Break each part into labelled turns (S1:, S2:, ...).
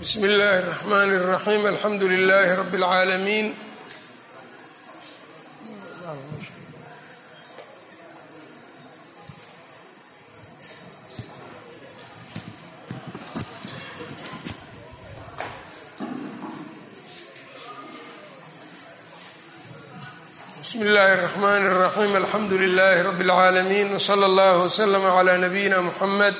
S1: bsmi اllahi الرحmn الرaxيm alxamdu لlh rb العaalamiin bsmi اllahi الرحmn الرaxيm alxamdu لlh rb العaalamiin wslى اllah وslm عlى nabiyina mxamed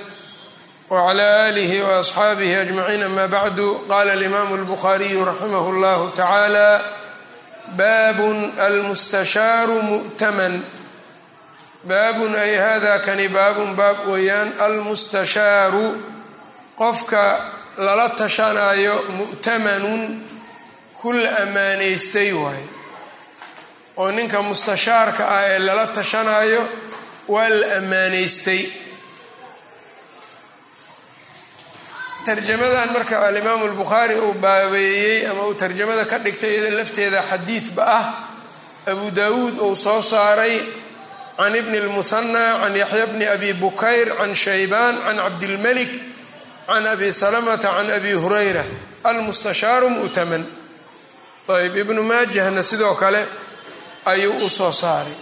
S1: wclى alih وaصxaabih aجmaciin ama bacdu qala اlimaamu اlbukhariyu raximah اllah tacaalى baabun almustashaaru mu'taman baabun ay hada kani baabun baab weeyaan almustashaaru qofka lala tashanaayo mu'tamanun kula ammaanaystay waaye oo ninka mustashaarka ah ee lala tashanaayo waa la ammaanaystay tarjamadan marka alimaamu albukhaari uu baabeeyey ama uu tarjamada ka dhigtay iyada lafteeda xadiidba ah. Abu dawuud uu soo saaray can ibni lmuhanna can yaxya bni abi bukayr can shaybaan can cabdilmalik can abi salamata can abi hurayra. Almustashaaru mu'taman ayb ibnu maajahna sidoo kale ayuu u soo saaray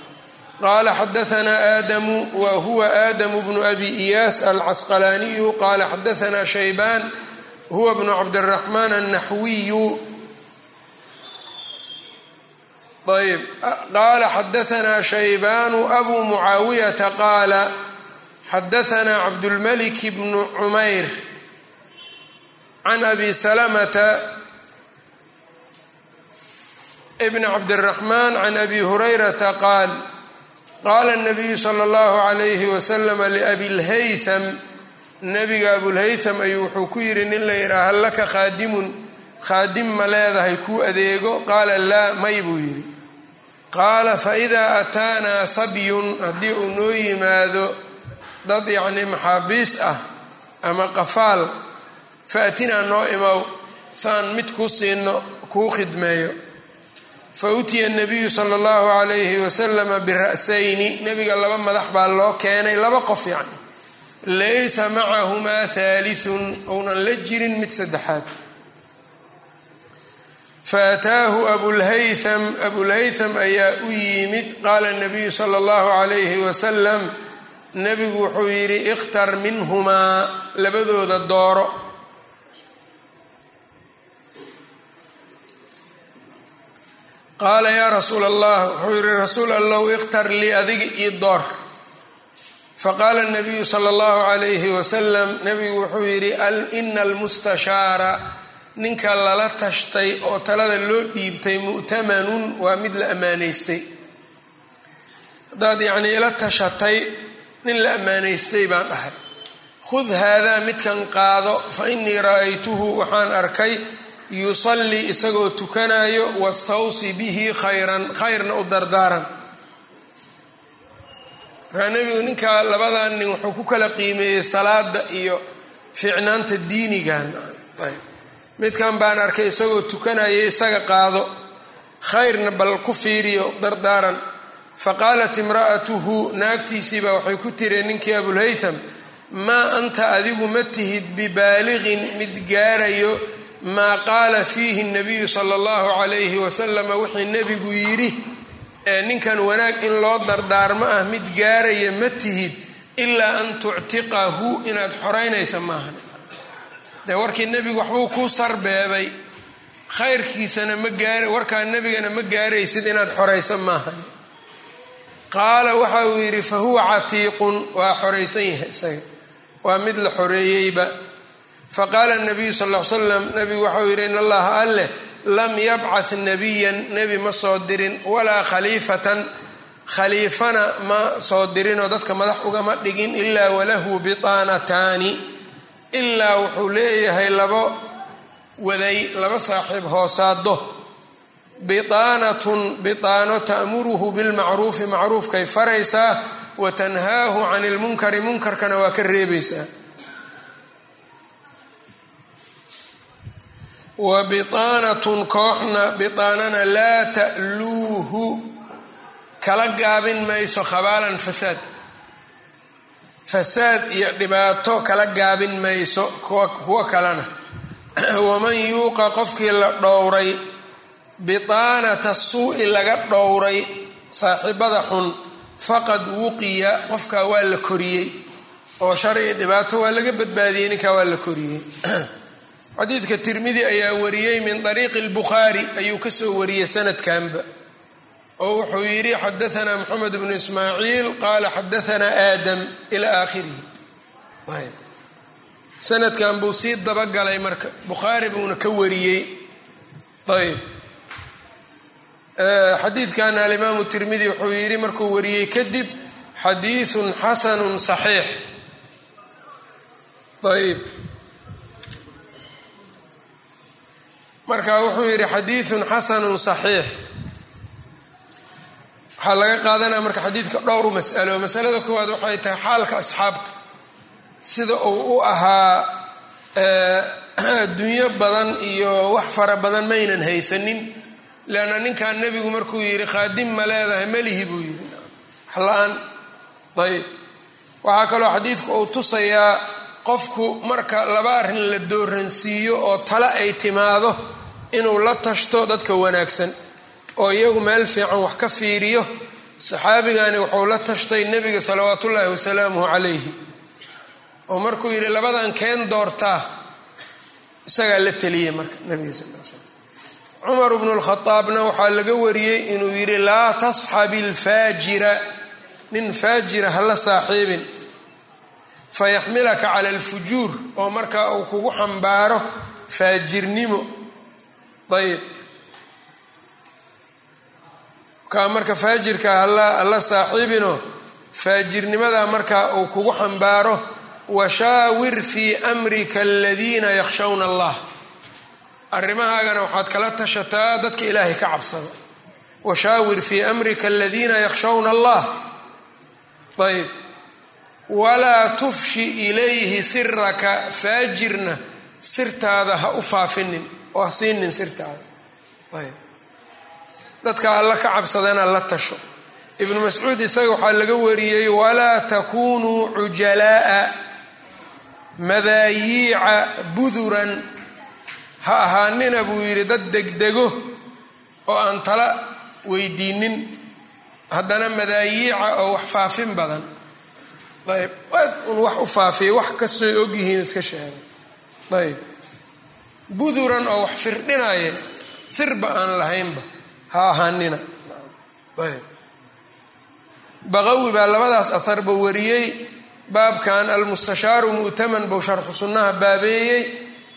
S1: qala xadaanaa aadamu wa huwa aadamu bnu abi iyaas alcasqalaaniyu qala xadaanaa shaybaan huwa bnu cabdiraxmaan annaxwiyu ayb qaala xadaanaa shaybaanu abu mucaawiyata qaala xadaanaa cabdulmalik bnu cumayr can abi salamata bn cabdiraxmaan can abi hurayrata qaal qaala nabiyu sala allahu calayhi wasalama liabilhaytham nabiga abulhaytham ayuu wuxuu ku yidhi nin la yidhaha hal laka khaadimun khaadim ma leedahay kuu adeego qaala laa may buu yidhi qaala faidaa ataanaa sabyun haddii uu noo yimaado dad yacni maxaabiis ah ama qafaal faatinaa noo imow saan mid kuu siino kuu khidmeeyo fa utiya nabiyu sala allahu calayhi wasalama bira'sayni. Nebiga laba madax baa loo keenay laba qof yacni. Laysa macahumaa haalisun ounan la jirin mid saddexaad. Faataahu abulhaytham abulhaytham ayaa u yimid qaala nabiyu sala allahu calayhi wasalam nebigu wuxuu yidhi ikhtar minhumaa labadooda dooro qaala yaa rasuul allah wuxuu yihi rasuul allow ikhtar lii adiga ii door. Faqaala nabiyu sala allahu calayhi wasalam nebigu wuxuu yidhi ina almustashaara ninka lala tashtay oo talada loo dhiibtay mu'tamanun waa mid la ammaanaystay. Haddaad yacnii ila tashatay nin la ammaanaystay baan dhahay. Khud haadaa midkan qaado fa inii ra'aytuhu waxaan arkay yusallii isagoo tukanayo wastawsi bihi khayran khayrna u dardaaran. Markaa nebigu ninkaa labadan nin wuxuu ku kala qiimeeyey salaada iyo ficnaanta diinigan. Midkan baan arkay isagoo tukanaya isaga qaado. Khayrna bal ku fiiriyo dardaaran. Faqaalat imra'atuhu naagtiisiibaa waxay ku tiri ninkii abulhaytham maa anta adigu ma tihid bibaaliqin mid gaarayo maa qaala fiihi nabiyu sala allahu calayhi wasalama wixii nebigu yidhi ee ninkan wanaag in loo dardaarmo ah mid gaaraya ma tihid ilaa an tuctiqahu inaad xoreynaysa maahan dee warkii nebigu waxbuu kuu sarbeebay. Khayrkiisana ma gaar warkaa nebigana ma gaaraysid inaad xoraysa maahan qaala waxa uu yidhi fa huwa catiiqun waa xoraysan yahay isaga waa mid la xoreeyeyba faqaala nabiyu sal l slam nabigu waxau yidhi in allaha alleh lam yabcath nabiyan nebi ma soo dirin walaa khaliifatan khaliifana ma soo dirinoo dadka madax ugama dhigin ilaa walahu bitaanataani. Ilaa wuxuu leeyahay labo waday laba saaxiib hoosaado bitaanatun bitaano ta'muruhu bilmacruufi macruufkay faraysaa wa tanhaahu can ilmunkari munkarkana waa ka reebaysaa wa bitaanatun kooxna bitaanana laa ta'luuhu. Kala gaabin mayso khabaalan fasaad. Fasaad iyo dhibaato kala gaabin mayso kuwa kalena. Waman yuuqa qofkii la dhowray bitaanata suu'i laga dhowray saaxiibada xun faqad wuqiya qofkaa waa la koriyey. Oo shari i dhibaato waa laga badbaadiyey ninkaa waa la koriyey xadiidka tirmidi ayaa wariyey min ariiqi اlbukhaari ayuu kasoo wariyey sanadkanba oo wuxuu yidhi xadaanaa moxamed bnu ismaaciil qaala xadaanaa aadam ila aakhirihi sanadkan buu sii dabagalay marka bukhaari buuna ka wariyey ayb xadiidkan alimaamu tirmidi wuxuu yidhi markuu wariyey kadib xadiiثun xasanu صaxiix ayb Marka wuxuu yidhi xadiiثun xasanu صaxiix waxaa laga qaadanaya marka xadiidka dhowr mas'alo. Masalada koowaad waxay tahay xaalka asxaabta. Sida uu u ahaa adduunyo badan iyo wax fara badan maynan haysanin leanna ninkan nebigu markuu yidhi khaadim ma leedahay melihi buu yidhi. Wax la'aan ayb waxaa kaloo xadiidku uu tusayaa qofku marka laba arrin la dooransiiyo oo tale ay timaado inuu la tashto dadka wanaagsan oo iyagu meel fiican wax ka fiiriyo saxaabigani wuxuu la tashtay nebiga salawaat ullaahi wasalaamuhu calayhi. Oo markuu yidhi labadan keen doortaa isagaa la teliyey marka nabiga sal l cumar bnu lkhadaabna waxaa laga wariyey inuu yidhi laa tasxabi alfaajira nin faajira hala saaxiibin. Fayaxmilaka cala alfujuur oo markaa uu kugu xambaaro faajirnimo ayb kaa marka faajirka hala saaxiibino faajirnimada markaa uu kugu xambaaro washaawir fii amrika aladiina yakhshawna allah. Arrimahaagana waxaad kala tashataa dadka ilaahay ka cabsada. Washaawir fii amrika aladiina yakhshawna allah. Ayb walaa tufshi ilayhi siraka faajirna sirtaada ha u faafinin oo siinin sirtaada ayb. Dadka alla ka cabsadana la tasho. Ibnu mascuud isaga waxaa laga wariyey walaa takunuu cujalaa'a madaayiica buduran. Ha ahaanina buu yidhi dad degdego oo aan tala weydiinin haddana madaayiica oo wax faafin badan. Ayb. Aad un wax u faafiya wax kastooy ogyihiin iska sheega ayb buduran oo wax firdhinaya sirba aan lahaynba ha ahaanina. Baqawi baa labadaas aharba wariyey baabkan almustashaaru mu'taman buu sharxu sunnaha baabeeyey.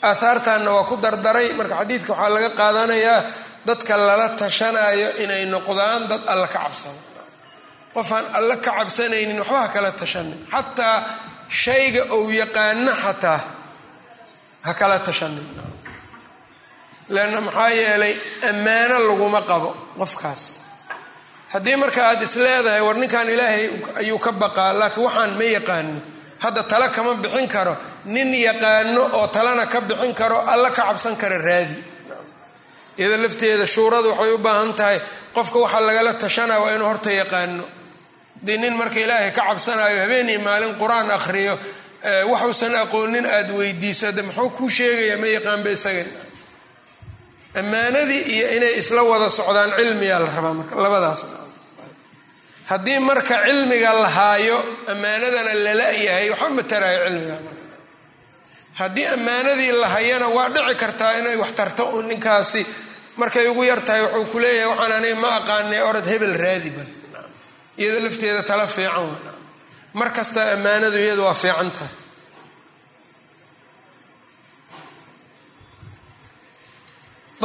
S1: Aahaartanna waa ku dardaray. Marka xadiidka waxaa laga qaadanayaa dadka lala tashanayo inay noqdaan dad alla ka cabsado qofaan alla ka cabsanaynin waxba ha kala tashanin xataa shayga ou yaqaano xataa ha kala tashanin leanna maxaa yeelay ammaano laguma qabo qofkaas. Haddii marka aad is leedahay war ninkan ilaahay ayuu ka baqaa laakiin waxaan ma yaqaani. Hadda tala kama bixin karo. Nin yaqaano oo talana ka bixin karo alla ka cabsan kara raadi. Iyada lafteeda shuuradu waxay u baahan tahay qofka waxaa lagala tashanaya waa inuu horta yaqaano. Hadii nin marka ilaahay ka cabsanayo habeen iyo maalin qur'aan akhriyo waxuusan aqoonin aada weydiiso. De muxuu kuu sheegaya ma yaqaanba isaga ammaanadii iyo inay isla wada socdaan cilmiyaa la rabaa marka labadaas. Haddii marka cilmiga la haayo ammaanadana lala yahay waxba mataraayo cilmiga haddii ammaanadii la hayana waa dhici kartaa inay wax tarto u ninkaasi markay ugu yar tahay wuxuu ku leeyahay waxaan aniga ma aqaanay orod hebel raadi bal. Iyado lafteeda tala fiican wa mar kasta ammaanadu iyadu waa fiican tahay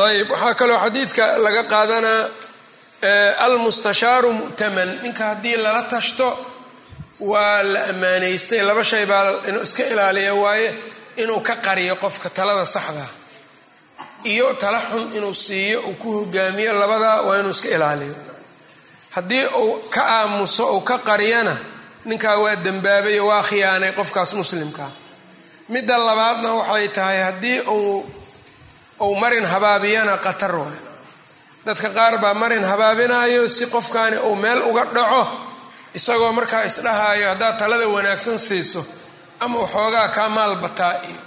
S1: ayb waxaa kaloo xadiidka laga qaadanaa almustashaaru mu'taman. Ninka haddii lala tashto waa la ammaanaystay. Laba shay baa inuu iska ilaaliya waaye inuu ka qariyo qofka talada saxda iyo tala xun inuu siiyo uu ku hogaamiyo labadaa waa inuu iska ilaaliyo. Haddii uu ka aamuso uu ka qariyana ninkaa waa dembaabayo waa khiyaanay qofkaas muslimkaa midda labaadna waxay tahay haddii uu uu marin habaabiyana qatar waay. Dadka qaar baa marin habaabinayo si qofkaani uu meel uga dhaco isagoo markaa isdhahaayo haddaad talada wanaagsan siiso ama waxoogaa kaa maal bataa iyo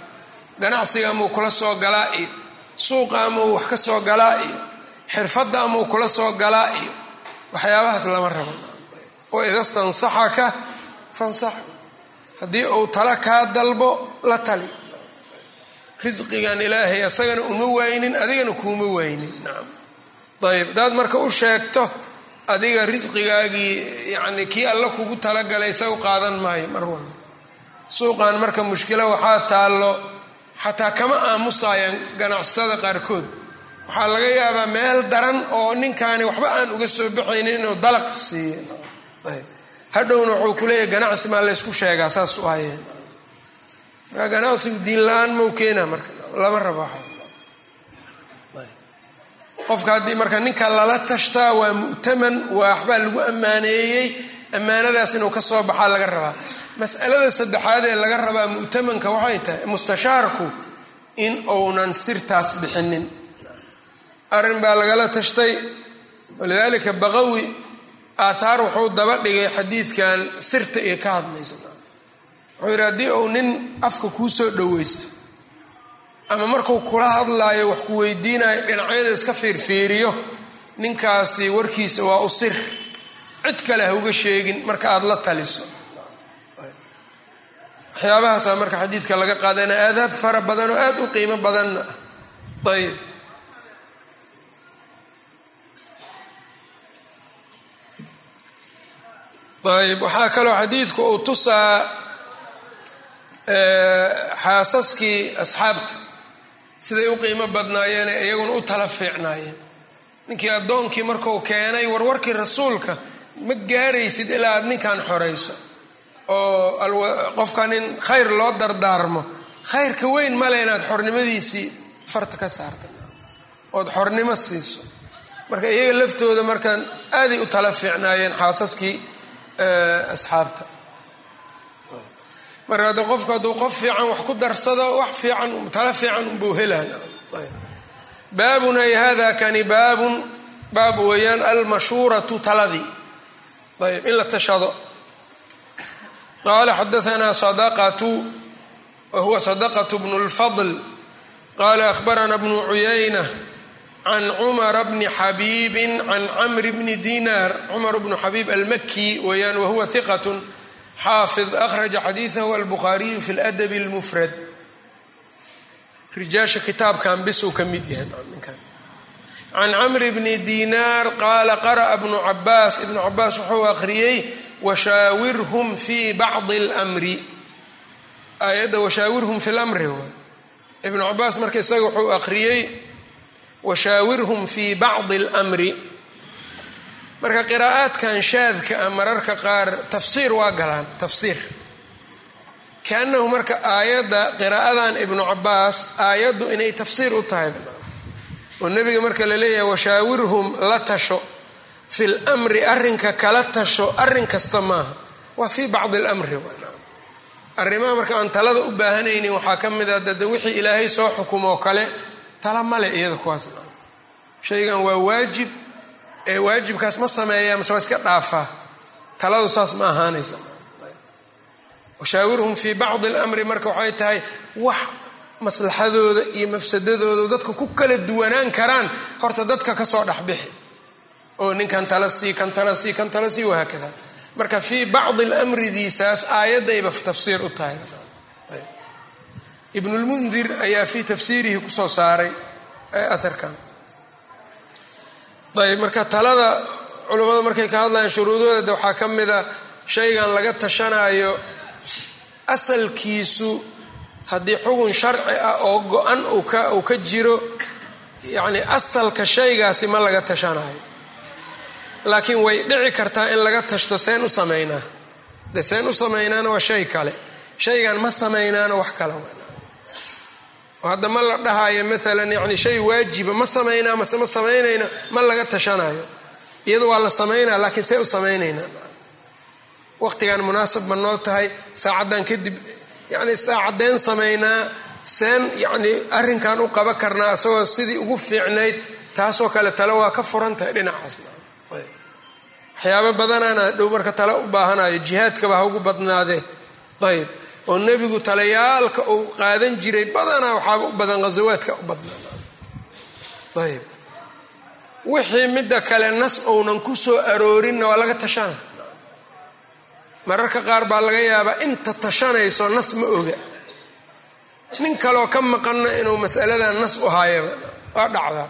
S1: ganacsiga amuu kula soo galaa iyo suuqa amuu wax ka soo galaa iyo xirfadda amuu kula soo galaa iyo waxyaabahaas lama rabo. Oo idastansaxaka fansax haddii uu tala kaa dalbo la tali risqigan ilaahay asagana uma waynin adigana kuuma waynin. Nacam ayb hadaad marka u sheegto adiga risqigaagii yani kii alla kugu talagalay isaga qaadan maayo mar walba. Suuqan marka mushkilo waxaa taallo xataa kama aamusayaan ganacsatada qaarkood. Waxaa laga yaabaa meel daran oo ninkaani waxba aan uga soo baxaynin inuu dalaq siiye hadhowna wuxuu kuleeyahy ganacsi maa laysku sheegaa saas u hayeen marka ganacsigu diin la'aan mau keena marka lama rabo qofka haddii marka ninka lala tashtaa waa mu'taman waa waxbaa lagu ammaaneeyey ammaanadaas inuu ka soo baxaa laga rabaa. Mas'alada saddexaad ee laga rabaa mu'tamanka waxay tahay mustashaarku in uunan sirtaas bixinin. Arrin baa lagala tashtay walidaalika baqawi aathaar wuxuu daba dhigay xadiidkan sirta iyo ka hadlayso wuxuu yidhi haddii uu nin afka kuu soo dhoweysto ama markuu kula hadlaayo wax ku weydiinayo dhinacyada iska fiirfiiriyo ninkaasi warkiisa waa u sir. Cid kale ha uga sheegin marka aada la taliso. Waxyaabahaasaa marka xadiidka laga qaadana aadaab fara badan oo aada u qiimo badanna. Ah ayb ayb waxaa kaloo xadiidku uu tusaa xaasaskii asxaabta siday u qiimo badnaayeene iyaguna u tala fiicnaayeen. Ninkii addoonkii marku keenay warwarkii rasuulka ma gaaraysid ilaa aad ninkan xorayso? Oo qofka nin khayr loo dardaarmo. Khayrka weyn male inaad xornimadiisii farta ka saarta ood xornimo siiso. Marka iyaga laftooda markaan aaday u tala fiicnaayeen xaasaskii asxaabta marka hadda qofku hadduu qof fiican wax ku darsado wax fiican tala fiican unbuu helaan baabun ay hada kani baabun baab weeyaan almashhuuratu taladii ayb in la tashado. Qala xadaanaa sadaqatu wahuwa sadaqatu bnu lfadl qala ahbarana bnu cuyayna can cumara bni xabiibin can camri bni dinar cumar bnu xabiib almaki weeyaan wahuwa hiqat xaafid akhraja xadiidahu albukhaariyu fi ladabi lmufrad rijaasha kitaabkan bis uu ka mid yahay can camri bni dinar qaala qara'a bnu cabaas ibnu cabaas wuxuu akhriyey washaawirhum fi bacdi lmri aayadda washaawirhum fi waay ibnu cabaas marka isaga wuxuu akhriyey washaawirhum fi bacdi lmri marka qiraa'aadkan shaadka ah mararka qaar tafsiir waa galaan tafsiir. Kaanahu marka aayadda qiraa'adan ibnu cabaas aayaddu inay tafsiir u tahay. Oo nebiga marka la leeyahay washaawirhum la tasho fi lmri arrinka kala tasho arrin kasta maaha. Waa fii bacdi lmri arrimaha marka aan talada u baahanaynin waxaa ka mid a dade wixii ilaahay soo xukumoo kale tala male iyada kuwaas. Shaygan waa waajib waajibkaas ma sameeyaa mase waa iska dhaafaa taladu saas ma ahaanaysa washaawirhum fii bacdi lmri marka waxay tahay wax maslaxadooda iyo mafsadadooda dadka ku kala duwanaan karaan. Horta dadka ka soo dhexbixi oo ninkan tala sii kan tala sii kan tala sii wahaakada marka fii bacdi lmridiisaas aayadayba tafsiir u tahay. Ibnulmundir ayaa fii tafsiirihi ku soo saaray aharkan ayb marka talada culummada markay ka hadlayaan shuruudooda waxaa ka mida shaygan laga tashanaayo asalkiisu haddii xugun sharci ah oo go-an uu ka jiro yacni asalka shaygaasi ma laga tashanayo laakiin way dhici kartaa in laga tashto seen u samaynaa de seen u samaynaana waa shay kale. Shaygan ma samaynaana wax kale hadda ma la dhahayo maalan yani shay waajiba ma samaynaa mase ma samaynayna ma laga tashanayo iyadu waa la samaynaa laakiin see u samaynaynaa. Waqtigan munaasab ma noo tahay saacaddan kadib yani saacadeen samaynaa seen yani arrinkan u qaba karnaa isagoo sidii ugu fiicnayd taasoo kale tale waa ka furan tahay dhinacaasna. Waxyaabo badanaana dhow marka tale u baahanayo jihaadkaba ha ugu badnaadee. Ayb oo nebigu talayaalka uu qaadan jiray badanaa waxaaba u badan ghasawaadka u badnaa. Ayb wixii midda kale nas ounan ku soo aroorinna waa laga tashana. Mararka qaar baa laga yaabaa inta tashanayso nas ma oga. Nin kaloo ka maqanna inuu masaladan nas u haayaba waa dhacdaa.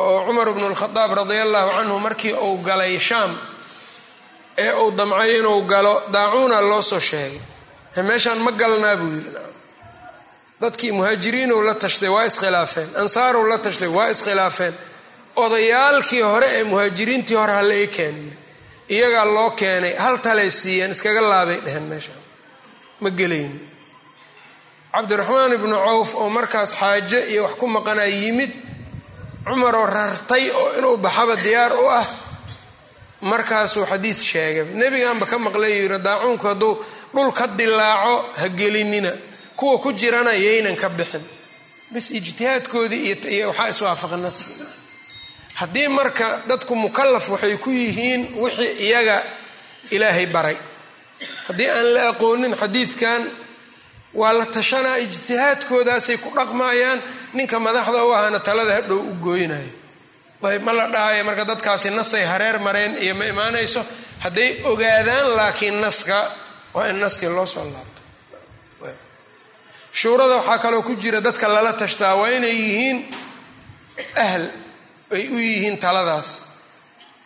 S1: Oo cumar bnu lkhadaab radia allahu canhu markii uu galay shaam ee uu damcay inuu galo daacuuna loo soo sheegay meeshaan ma galnaa buu yidhi. Dadkii muhaajiriinow la tashtay waa iskhilaafeen. Ansaarow la tashtay waa iskhilaafeen. Odayaalkii hore ee muhaajiriintii hore hala ii keena yidhi. Iyagaa loo keenay hal talay siiyeen iskaga laabay dheheen meeshaan. Ma gelayni cabdiraxmaan ibnu cawf oo markaas xaaje iyo wax ku maqanaa yimid cumaroo rartay oo inuu baxaba diyaar u ah markaasuu xadiid sheegay. Nebigaanba ka maqlay yiri daacuunku hadduu dhul ka dilaaco ha gelinina. Kuwa ku jirana yaynan ka bixin. Bis ijtihaadkoodii iyo waxaa iswaafaqa nasriga haddii marka dadku mukalaf waxay ku yihiin wixii iyaga ilaahay baray. Haddii aan la aqoonin xadiidkan waa la tashanaa ijtihaadkoodaasay ku dhaqmayaan ninka madaxda u ahana talada hadhow u gooynayo. Ayb ma la dhahayo marka dadkaasi nasay hareer mareen iyo ma imaanayso. Hadday ogaadaan laakiin naska waa in naskii loo soo laabto shuurada waxaa kaloo ku jira dadka lala tashtaa waa inay yihiin ahl ay u yihiin taladaas.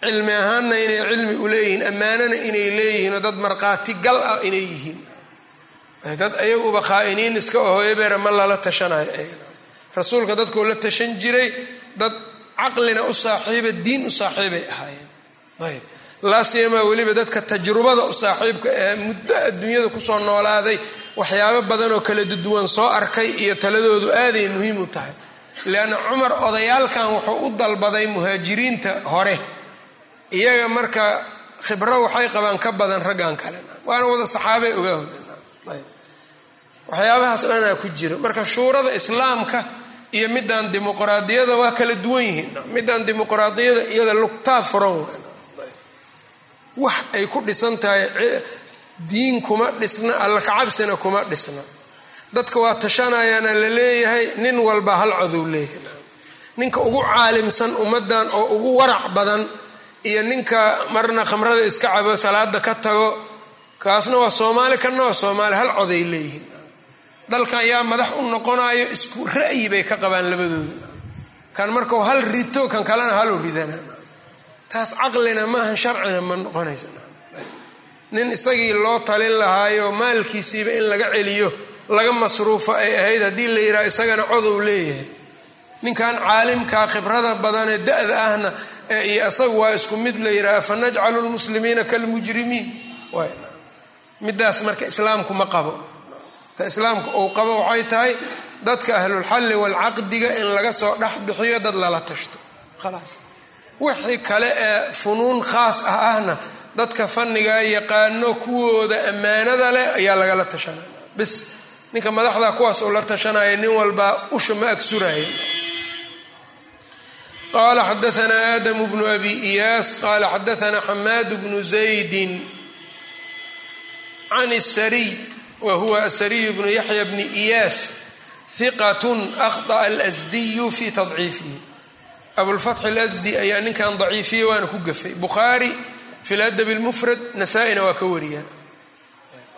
S1: Cilmi ahaanna inay cilmi u leeyihiin ammaanana inay leeyihiin oo dad markhaati gal ah inay yihiin. Dad ayaguba khaa'iniin iska ebeera ma lala tashanayo rasuulka dadkuu la tashan jiray dad caqlina u saaxiiba diin u saaxiibay ahaayeen. Ayb laasiyamaa weliba dadka tajrubada u saaxiibka ee muddo adduunyada ku soo noolaaday waxyaabo badan oo kala duwan soo arkay iyo taladoodu aaday muhiim u tahay. Leanna cumar odayaalkan wuxuu u dalbaday muhaajiriinta hore. Iyaga marka khibro waxay qabaan ka badan raggan kale. Waana wada saxaabay ogaa waxyaabahaas dhanaa ku jira. Marka shuurada islaamka iyo midaan dimuqraadiyada waa kala duwan yihiin. Midaan dimuqraadiyada iyada lugtaa furan wax ay ku dhisan tahay diin kuma dhisna alla kacabsina kuma dhisna. Dadka waa tashanayaana la leeyahay nin walba hal codow leeyahay ninka ugu caalimsan ummadan oo ugu warac badan iyo ninka marna khamrada iska cabo salaada ka tago kaasna waa soomaali kana waa soomaali hal coday leeyihiin dalkan yaa madax u noqonayo isku ra'yi bay ka qabaan labadooda kan markau hal rito kan kalena halu ridana taas caqlina maahan sharcina ma noqonaysa nin isagii loo talin lahaayo maalkiisiiba in laga celiyo laga masruufo ay ahayd haddii la yidhaha isagana codow leeyahay. Ninkan caalimkaa khibrada badanee da-da ahna iyo isagu waa isku mid la yidhaha fa najcalu lmuslimiina kalmujrimiin. Midaas marka islaamku ma qabo. Ta islaamku uu qabo waxay tahay dadka ahlulxalli walcaqdiga in laga soo dhex bixiyo dad lala tashto. Khalaas wixii kale ee funuun khaas ah ahna dadka fannigaa yaqaano kuwooda ammaanada leh ayaa lagala tashanaya. Bis ninka madaxda kuwaas uu la tashanaya nin walbaa usha ma agsuraya qala xadaanaa aadamu bnu abi iyaas qala xadaanaa xamaad bnu zaydin can sariy wa huwa asariy bnu yaxya bni iyaas hiqat akhطأ alsdiyu fi tadciifihi abulfatx alasdi ayaa ninkan daciifiyey waana ku gafay. Bukhaari fi ladab اlmufrad nasaa-ina waa ka wariya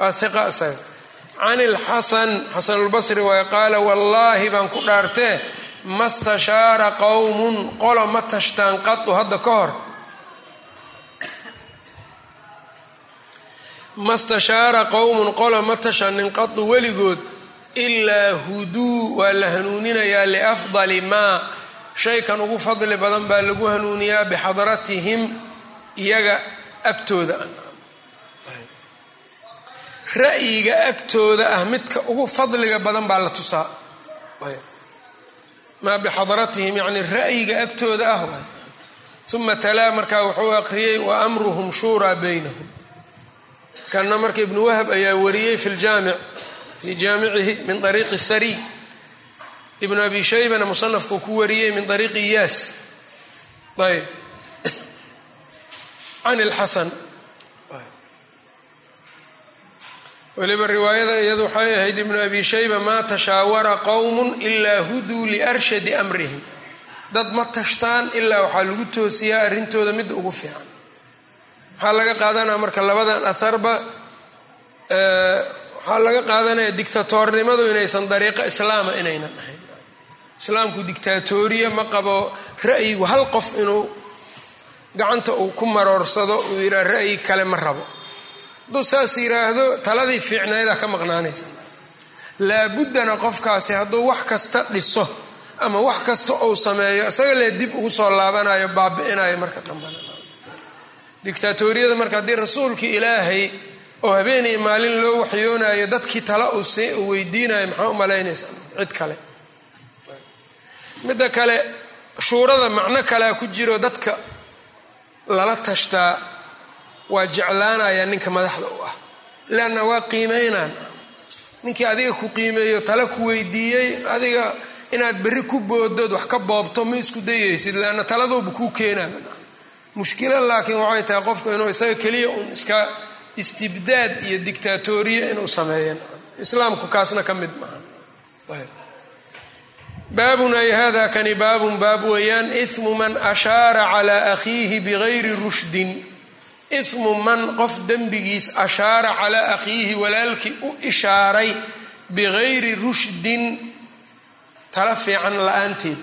S1: waa iqa isaga can ilxasan xasan اlbasri waay qaala wallaahi baan ku dhaartee ma stashaara qowmun qolo ma tashtaan qadu hadda ka hor. Ma stashaara qowmun qolo ma tashanin qadu weligood ilaa huduu waa la hanuuninayaa liafdali maa shaykan ugu fadli badan baa lagu hanuuniyaa bixadratihim iyaga agtooda. Ra'yiga agtooda ah midka ugu fadliga badan baa la tusaa. Maa bixadratihim yani ra'yiga agtooda ah waay. Uma talaa markaa wuxuu aqriyey wa amruhum shuuraa baynahum. Kana marka ibnu wahab ayaa wariyey fi ljaamic fii jaamicihi min ariiqi sariy ibnu abi shaybana musanafku ku wariyey min ariiqi iyaas ayb. Can lxasan weliba riwaayada iyadu waxay ahayd ibnu abi shayba maa tashaawara qowmun ilaa huduu liarshadi amrihim. Dad ma tashtaan ilaa waxaa lagu toosiyaa arrintooda midda ugu fiican. Waxaa laga qaadanaya marka labadan aharba waxaa laga qaadanaya dictatoornimadu inaysan dariiqo islaama inaynan ahayn islaamku dictatoriya ma qabo ra'yigu hal qof inuu gacanta uu ku maroorsado uu yidhaha ra'yi kale ma rabo. Hadduu saas yidhaahdo taladii fiicnaydaa ka maqnaanaysa. Laabuddana qofkaasi hadduu wax kasta dhiso ama wax kasta uu sameeyo isaga lee dib ugu soo laabanayo baabi'inayo marka dambana dictatoriyada marka haddii rasuulkii ilaahay oo habeenay maalin loo waxyoonayo dadkii tala uu weydiinayo maxaa u malaynaysaa cid kale midda kale shuurada macno kalea ku jiro dadka lala tashtaa waa jeclaanaya ninka madaxda u ah. Leanna waa qiimeynaan. Ninkii adiga ku qiimeeyo tala ku weydiiyey adiga inaad berri ku boodood wax ka boobto ma isku dayaysid. Leanna taladuuba kuu keenaa mushkila laakiin waxay tahay qofku inuu isaga keliya un iska istibdaad iyo dictatoriya inuu sameeyan islaamku kaasna ka mid maaha baabun ay hada kani baabun baab weeyaan imu man ashaara calaa akhiihi bigayri rushdin. Imu man qof dembigiis ashaara calaa akhiihi walaalkii u ishaaray bigayri rushdin tala fiican la'aanteed.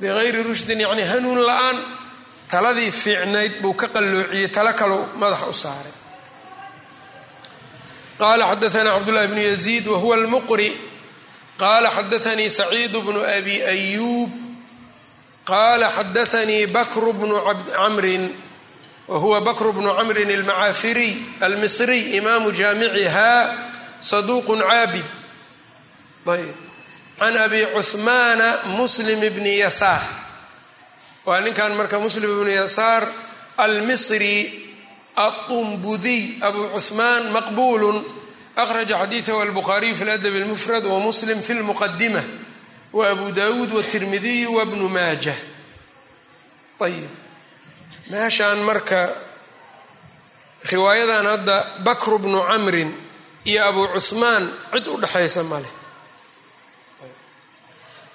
S1: Bigayri rushdin yacni hanuun la'aan taladii fiicnayd buu ka qalloociyey tala kalou madaxa u saaray. Qala xadaana cabdullahi bnu yaziid wahuwa lmuqri qala xadaanii saciid bnu abi ayuub qala xadaanii bakru bnu camrin wahuwa bakru bnu camrin almacaafiriy almisriy imaamu jaamiciha saduuqu caabid ayb can abi cuhmaana muslim bni yasaar waa ninkan marka muslim ibnu yasaar almisri aطumbudiy abu cuhmaan maqbulu akhraja xadiidahu albukhaariyu fi ladab اlmufrad wamuslim fi lmuqadima waabu dawuud wاtirmidiyu wabnu maajah ayib meeshaan marka riwaayadan hadda bakru bnu camrin iyo abu cuhmaan cid u dhexaysa male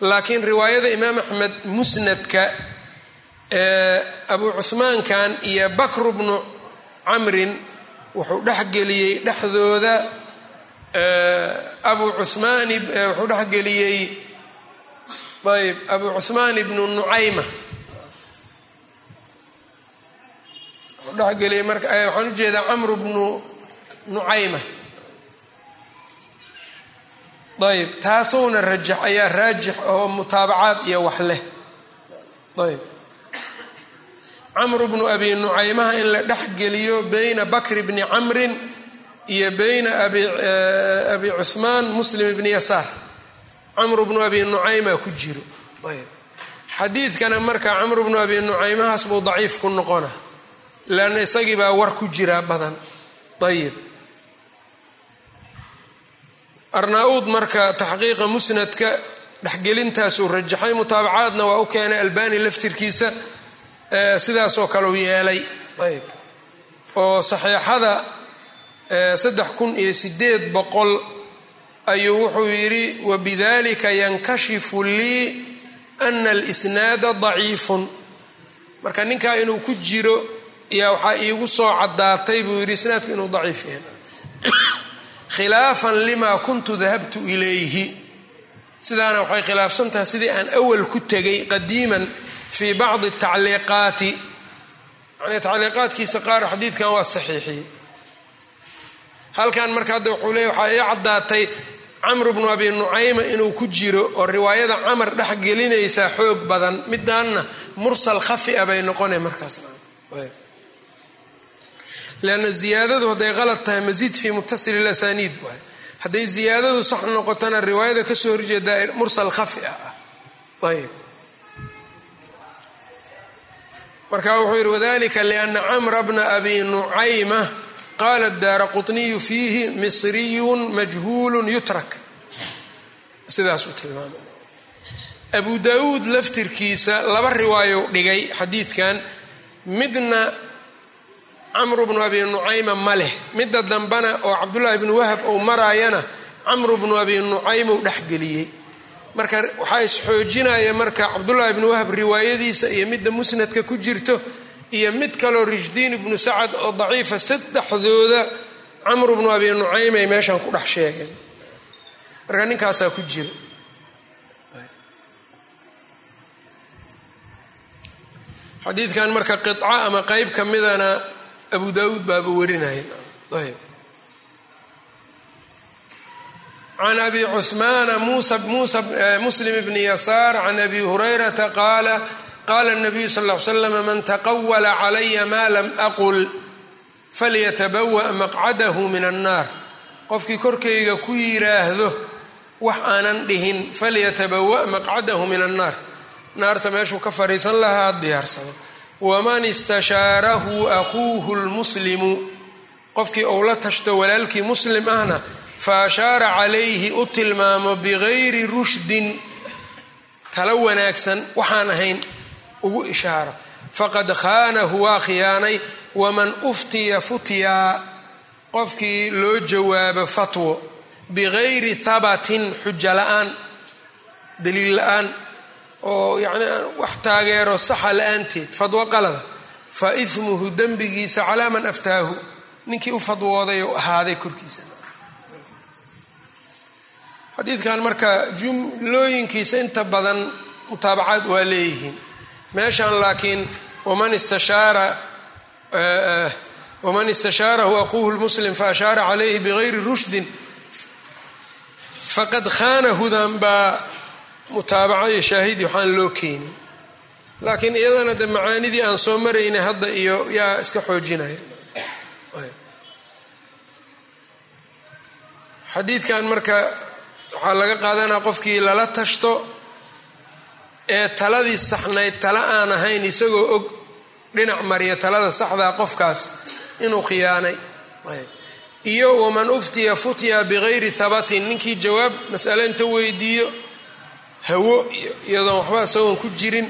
S1: laakiin riwaayada imaam axmed musnadka abu cuhmaankan iyo bakru bnu camrin wuxuu dhexgeliyey dhexdooda abu cumaan wuxuu dhexgeliyey ayb abu cuhmaan ibnu nucayma wuxuu dhexgeliyey marka waxaan u jeedaa camru bnu nucayma ayb taasuna rajax ayaa raajix oo mutaabacaad iyo wax leh. Ayb camru bnu abi nucaymaha in la dhexgeliyo bayna bakri bni camrin iyo bayna abi cuhmaan muslim ibni yasaar camru bnu abi nucayma ku jiro. Ayb. Xadiidkana marka camru bnu abi nucaymahaas buu daciif ku noqona. Leanna isagii baa war ku jiraa badan. Ayib arnaa-uud marka taxqiiqa musnadka dhexgelintaasuu rajaxay mutaabacaadna waa u keenay albani laftirkiisa sidaasoo kale u yeelay. Ayb. Oo saxiixada saddex kun iyo sideed boqol ayuu wuxuu yidhi wabidalika yankashifu lii ana alisnaada daciifun. Marka ninkaa inuu ku jiro yaa waxaa iigu soo caddaatay buu yidhi isnaadku inuu daciif yahay. Khilaafan limaa kuntu dahabtu ilayhi. Sidaana waxay khilaafsan tahay sidii aan awal ku tegay qadiiman fi bacdi tacliiqaati. Yani tacliiqaadkiisa qaar xadiidkan waa saxiixiyey halkan marka hadda wuxuu leey waxaa ii caddaatay camr bnu abi nucayma inuu ku jiro oo riwaayada camar dhex gelinaysaa xoog badan. Midaanna mursal khafi a bay noqona markaas. Leanna ziyaadadu hadday qalad tahay masiid fi muttasil lasaniid waay hadday ziyaadadu sax noqotona riwaayada ka soo horjeedaa mursal khafi ah. Ah ayb. Marka wuxuu yidhi wadalika liana camra bna abi nucayma qaala daara quطniyu fiihi misriyun majhuulu yutrak sidaasuu tilmaamay abu daawuud laftirkiisa laba riwaayo dhigay xadiidkan midna camru bnu abi nucayma ma leh midda dambana oo cabdullaahi bnu wahab ou maraayana camru bnu abi nucaym uu dhexgeliyey marka waxaa isxoojinaya marka cabdullaahi bnu wahab riwaayadiisa iyo midda musnadka ku jirto iyo mid kaloo rishdiin ibnu sacad oo daciifa saddexdooda camru bnu abi nucaym ay meeshan ku dhex sheegeen. Marka ninkaasaa ku jira. Xadiidkan marka qica ama qeyb ka midana abu daawuud baaba warinaya ayb. Can abi cuhmaana muslim bni yasaar can abi hurayrata qaala qaala nabiyu sal l slam man taqawala calaya ma lam aqul falyatabawa maqcadahu min annaar qofkii korkayga ku yiraahdo wax aanan dhihin falyatabawa maqcadahu min annaar naarta meeshuu ka fariisan lahaa diyaarsado waman istashaarahu akuuhu lmuslimu qofkii ou la tashto walaalkii muslim ahna fa ashaara calayhi u tilmaamo bigayri rushdin tala wanaagsan waxaan ahayn ugu ishaaro. Faqad khaanahu waa khiyaanay waman uftiya futyaa qofkii loo jawaabo fatwo bigayri habatin xujo la'aan daliil la'aan oo yacni wax taageero saxa la'aanteed fadwo qalada fa ismuhu dembigiisa calaa man aftaahu. Ninkii u fadwooday oo ahaaday korkiisa. Xadiidkan marka jumlooyinkiisa inta badan mutaabacaad waa leeyihiin meeshan laakiin waman istashaara waman istashaarahu aquuhu lmuslim faashaara calayhi bigayri rushdin faqad khaanahudan baa mutaabaca iyo shaahidi waxaan loo keenin laakiin iyadana de macaanidii aan soo maraynay hadda iyo yaa iska xoojinaya. Xadiidkan marka waxaa laga qaadanaa qofkii lala tashto ee taladii saxnayd tala aan ahayn isagoo og dhinac mariya talada saxdaa qofkaas inuu khiyaanay. Iyo waman uftiya futya bigayri habatin ninkii jawaab masale inta weydiiyo hawo iyadoon waxba isagoon ku jirin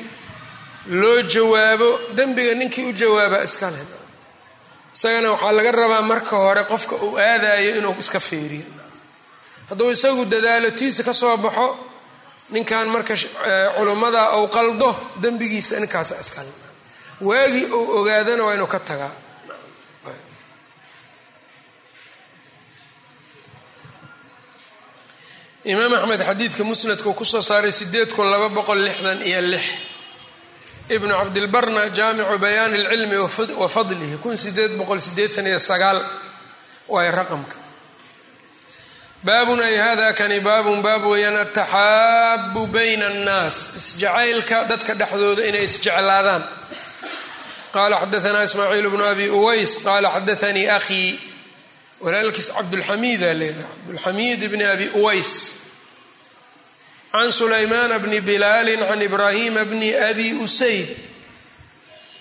S1: loo jawaabo dembiga ninkii u jawaaba iska leh. Isagana waxaa laga rabaa marka hore qofka uu aadayo inuu iska feeriyo hadduu isagu dadaalotiisa ka soo baxo ninkan marka culummada ou qaldo dembigiisa ninkaasa iskale waagii uu ogaadana waa inuu ka tagaa. Imaam axmed xadiidka musnadka uu ku soo saaray sideed kun laba boqol lixdan iyo lix. Ibnu cabdilbarna jaamicu bayaani alcilmi wa fadlihi kun sideed boqol sideetan iyo sagaal waay raqamka baabun ay hada kani baabun baab weeyaan ataxaabu bayna annaas. Isjacaylka dadka dhexdooda inay isjeclaadaan. Qala xadaana ismaaciil bnu abi uways qala xadaanii akhii walaalkiis cabdulxamiida leedahay cabdulxamiid bni abi uways. Can sulaymaana bni bilaali can ibraahima bni abi usayd.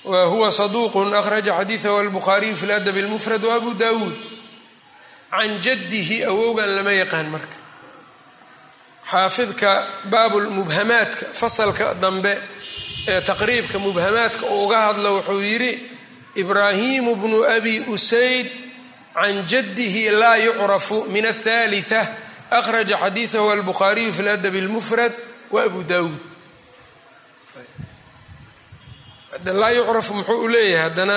S1: Wa huwa saduuq akhraja xadiidahu albukhaariyu fi ladab lmufrad waabu dawuud can jaddihi awowgan lama yaqaan marka. Xaafidka baabulmubhamaadka fasalka dambe ee taqriibka mubhamaadka uu uga hadlo wuxuu yidhi ibraahimu bnu abi usayd can jaddihi laa yucrafu min athalitha akhraja xadiidahu albukhaariyu fi ladab lmufrad wa abu dawuud laa yucrafu muxuu u leeyahay haddana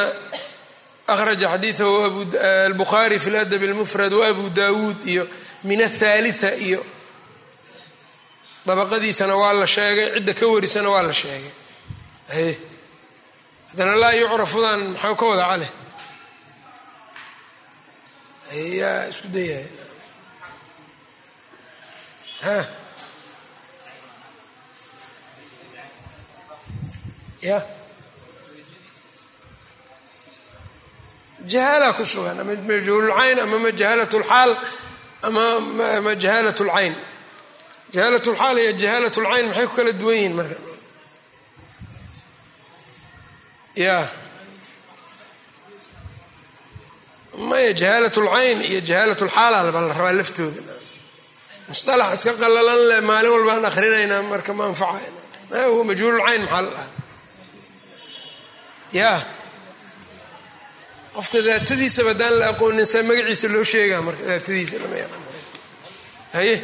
S1: akhraja xadiidahu albukhaari fi ladab lmufrad wa abu dawuud iyo min athalitha iyo dabaqadiisana waa la sheegay cidda ka warisana waa la sheegay haddana laa yucrafudan maxaa ka wada cale yaa isku dayahay ha ya jahaala ku sugan ama majhuululcayn ama majahalat lxaal ama majahalat lcayn jahalat lxaal iyo jahalat lcayn maxay ku kala duwan yihiin marka? Ya maya jahaalat lcayn iyo jahaalat lxaala baa la rabaa laftooda. Musalax iska qalalan le maalin walbaan akrinaynaa marka ma anfacayna. Ma huwa majhuululcayn maxaa la dhaha ya qofka daatadiisaba haddaan la aqoonin see magaciisa loo sheegaa marka daatadiisa lama yaqaan. Haye?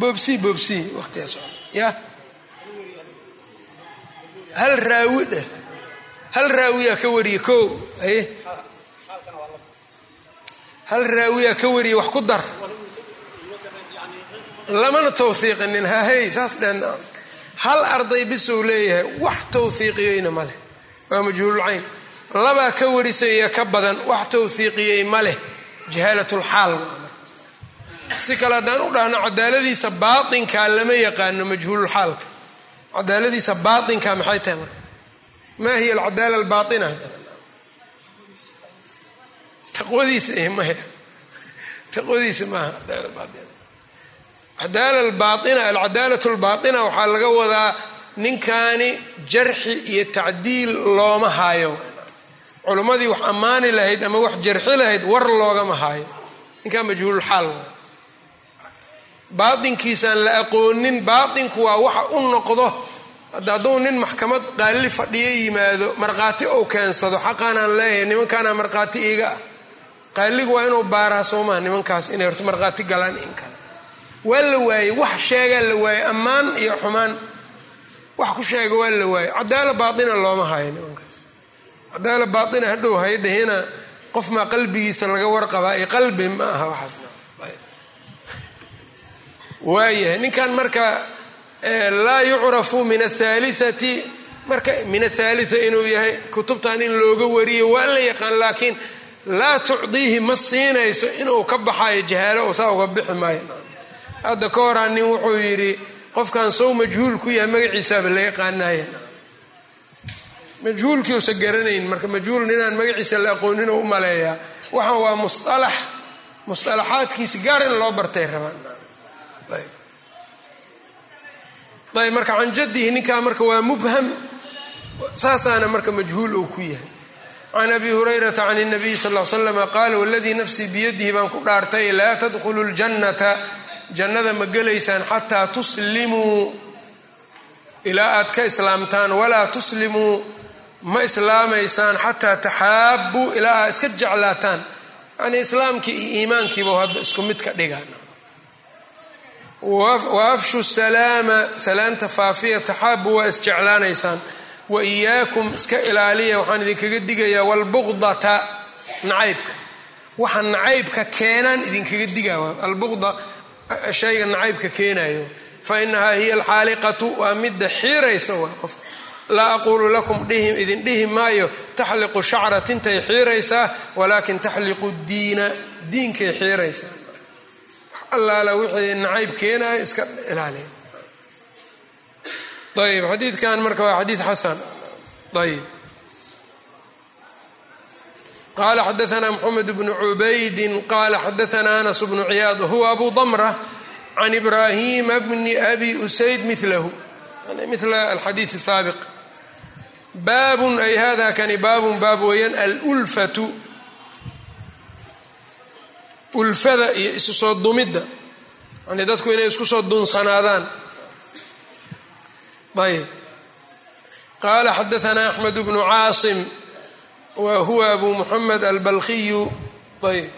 S1: Boobsi boobsi waqtigaas ya? Hal raawi dheh hal raawiyaa ka wariye ko haye? Hal raawiyaa ka wariye wax ku dar? Lamana tawhiiqinin hahey saas dhen hal arday bisou leeyahay wax tawhiiqiyeyna ma leh. Waa majhuululcayn labaa ka warisay iyo ka badan wax tawhiiqiyey ma leh. Jahaalatulxaal si kale haddaan u dhahno cadaaladiisa baatinkaa lama yaqaano majhuululxaalka cadaaladiisa baatinka maxay tahay marka? Maa hiya alcadaala albaaina taqwadiisa taqwadiisa maaha cadaala baaina alcadaalat albaaina waxaa laga wadaa ninkaani jarxi iyo tacdiil looma haayo culimmadii wax ammaani lahayd ama wax jarxi lahayd war loogama haayo. Ninkaa majhuululxaal baatinkiisaan la aqoonin baatinku waa waxa u noqdo hadduu nin maxkamad qaalli fadhiyo yimaado markhaati ou keensado xaqaanaan leeyahay nimankaana markhaati iiga ah. Qaaligu waa inuu baaraa soomaa nimankaas inay horto markhaati galaan in kale. Waa la waayey wax sheegaa la waayey ammaan iyo xumaan. Wax ku sheega waa la waayey. Cadaala baaina looma hayo nimankaas cadaala baaina hadhow haydhahina qof maa qalbigiisa laga warqabaa iyo qalbi ma aha waxaasna waayahay ninkan marka laa yucrafu min athaliati marka min athaalitha inuu yahay kutubtan in looga wariyo waa la yaqaan laakiin laa tucdiihi ma siinayso inuu ka baxayo jahaalo saa uga bixi maayo. Hadda ka horaa nin wuxuu yidhi qofkan sow majhuul ku yahay magaciisaaba la yaqaanaya majhuulkii usa garanayn marka majhuul ninaan magaciisa la aqoonin u maleeyaa. Waxaan waa musalax musalaxaadkiisi gaar in loo bartay rabaan. Ayb. Marka can jadihi ninkaa marka waa mubham saasaana marka majhuul uu ku yahay. Can abi hurayrata can اnabiy sal l slama qaala waladii nafsii biyadihi baan ku dhaartay laa tadkhulu ljannata. Jannada ma gelaysaan xataa tuslimuu ilaa aad ka islaamtaan walaa tuslimuu ma islaamaysaan xataa taxaabuu ilaa aad iska jeclaataan. Yani islaamkii iyo iimaankiiba hadda isku mid ka dhigaan wa afshu salaama salaanta faafiya taxaabu waa isjeclaanaysaan. Wa iyaakum iska ilaaliya waxaan idinkaga digayaa walbuqdata nacaybka. Waxa nacaybka keenaan idinkaga digaa albuqda shayga nacaybka keenayo fa inahaa hiya alxaaliqatu waa midda xiiraysa waa qof laa aquulu lakum idin dhihi maayo taxliqu shacra tintay xiiraysaa walaakin taxliqu diina diinkay xiiraysaa. Allaala wixii nacayb keenayo iska ilaaliya. Ayb xadiidkan marka waa xadiid xasan ayb qala xadaana mxamed bnu cubaydin qala xadaana anas bnu ciyaad huwa abu damra can ibrahima bni abi usayd milahu mila alxadiid saabiq baabun ay hada kani baabun baab weeyaan alulfatu. Ulfada iyo isu soo dumidda. Yani dadku inay isku soo dunsanaadaan. Ayb qala xadaana axmed bnu caasim wa huwa abu muxamed albalkiyu ayb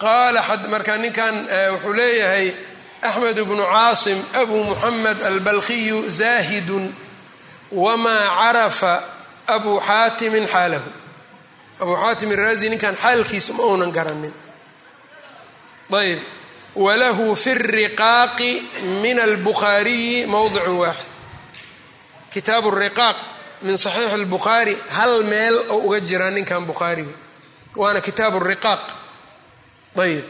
S1: qaala marka ninkan wuxuu leeyahay axmed bnu caasim abu muxamed albalkiyu zaahidun wamaa carafa abu xaatimin xaalahu abu xaatim iraazi ninkan xaalkiisa ma uunan garanin ayb walahu fi riqaaqi min albukhaariyi mowdicun waaxid kitaabu riqaaq min saxiixi albukhaari hal meel oo uga jiraa ninkan bukhaariga waana kitaabu riqaaq ayb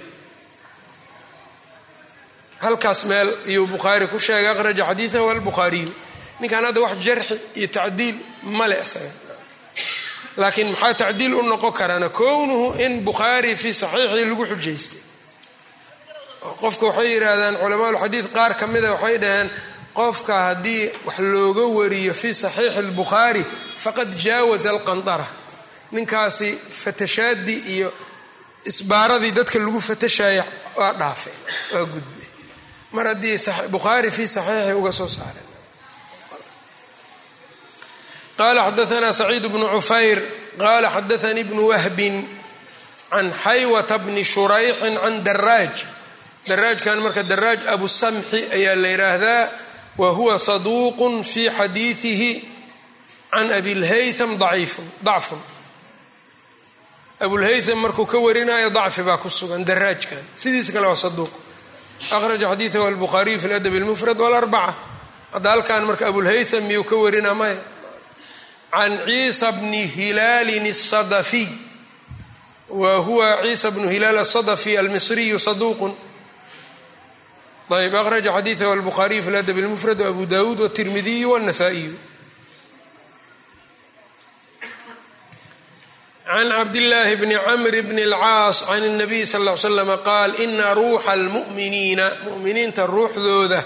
S1: halkaas meel iyuu bukhaari ku sheegay akhraja xadiidahu albukhaariyu ninkan hadda wax jarxi iyo tacdiil male isaga. Laakiin maxaa tacdiil u noqon karaana kownuhu in bukhaari fii saxiixii lagu xujaystay. Qofka waxay yidhaahdaan culamaaulxadiid qaar ka mida waxay dhaheen qofka haddii wax looga wariyo fii saxiixi albukhaari faqad jaawaza alqandara. Ninkaasi fatashaadii iyo isbaaradii dadka lagu fatashaya waa dhaafay waa gudbay mar haddii bukhaari fi saxiixi uga soo saaren qala xadaanaa saciid bnu cufayr qala xadaanii bnu wahbin can xaywata bni shurayxin can daraaj. Daraajkan marka daraaj abusamxi ayaa la yidhaahdaa wa huwa saduuqu fi xadiiihi can abilhaytham aciifun dacfun. Abulhaytham markuu ka warinayo dacfi baa ku sugan daraajkan. Sidiisa kale waa saduuq akhraja xadiidahu albukhaariyu fi ladab اlmufrad wاlarbaca hadda halkan marka abulhaytham miyuu ka warina maya can ciisa bni hilaalin الsadafiy wa huwa ciisa bnu hilaal الsadafi almisriyu saduuqun ayb akhraja xadiidahu albukhaariyu fi ladab اlmufrad wabu dawuud wالtirmidiyu wالnasaa-iyu can cabdillaahi bni camr bni اlcaas can الnabiy sal ll ly slama qaal ina ruuxa almu'miniina mu'miniinta ruuxdooda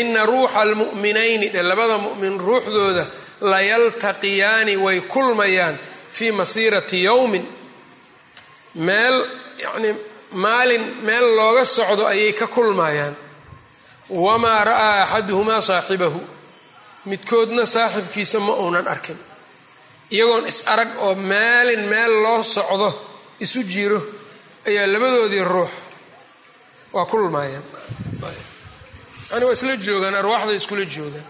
S1: ina ruuxa almu'minayni dhe labada mu'min ruuxdooda layaltaqiyaani way kulmayaan fii masiirati yowmin meel yacnii maalin meel looga socdo ayay ka kulmayaan wamaa ra'aa axaduhumaa saaxibahu midkoodna saaxibkiisa ma uunan arkin iyagoon is arag oo maalin meel loo socdo isu jiro ayaa labadoodii ruux. Waa kulmaayaan yani waa isla joogaan arwaaxda iskula joogaan.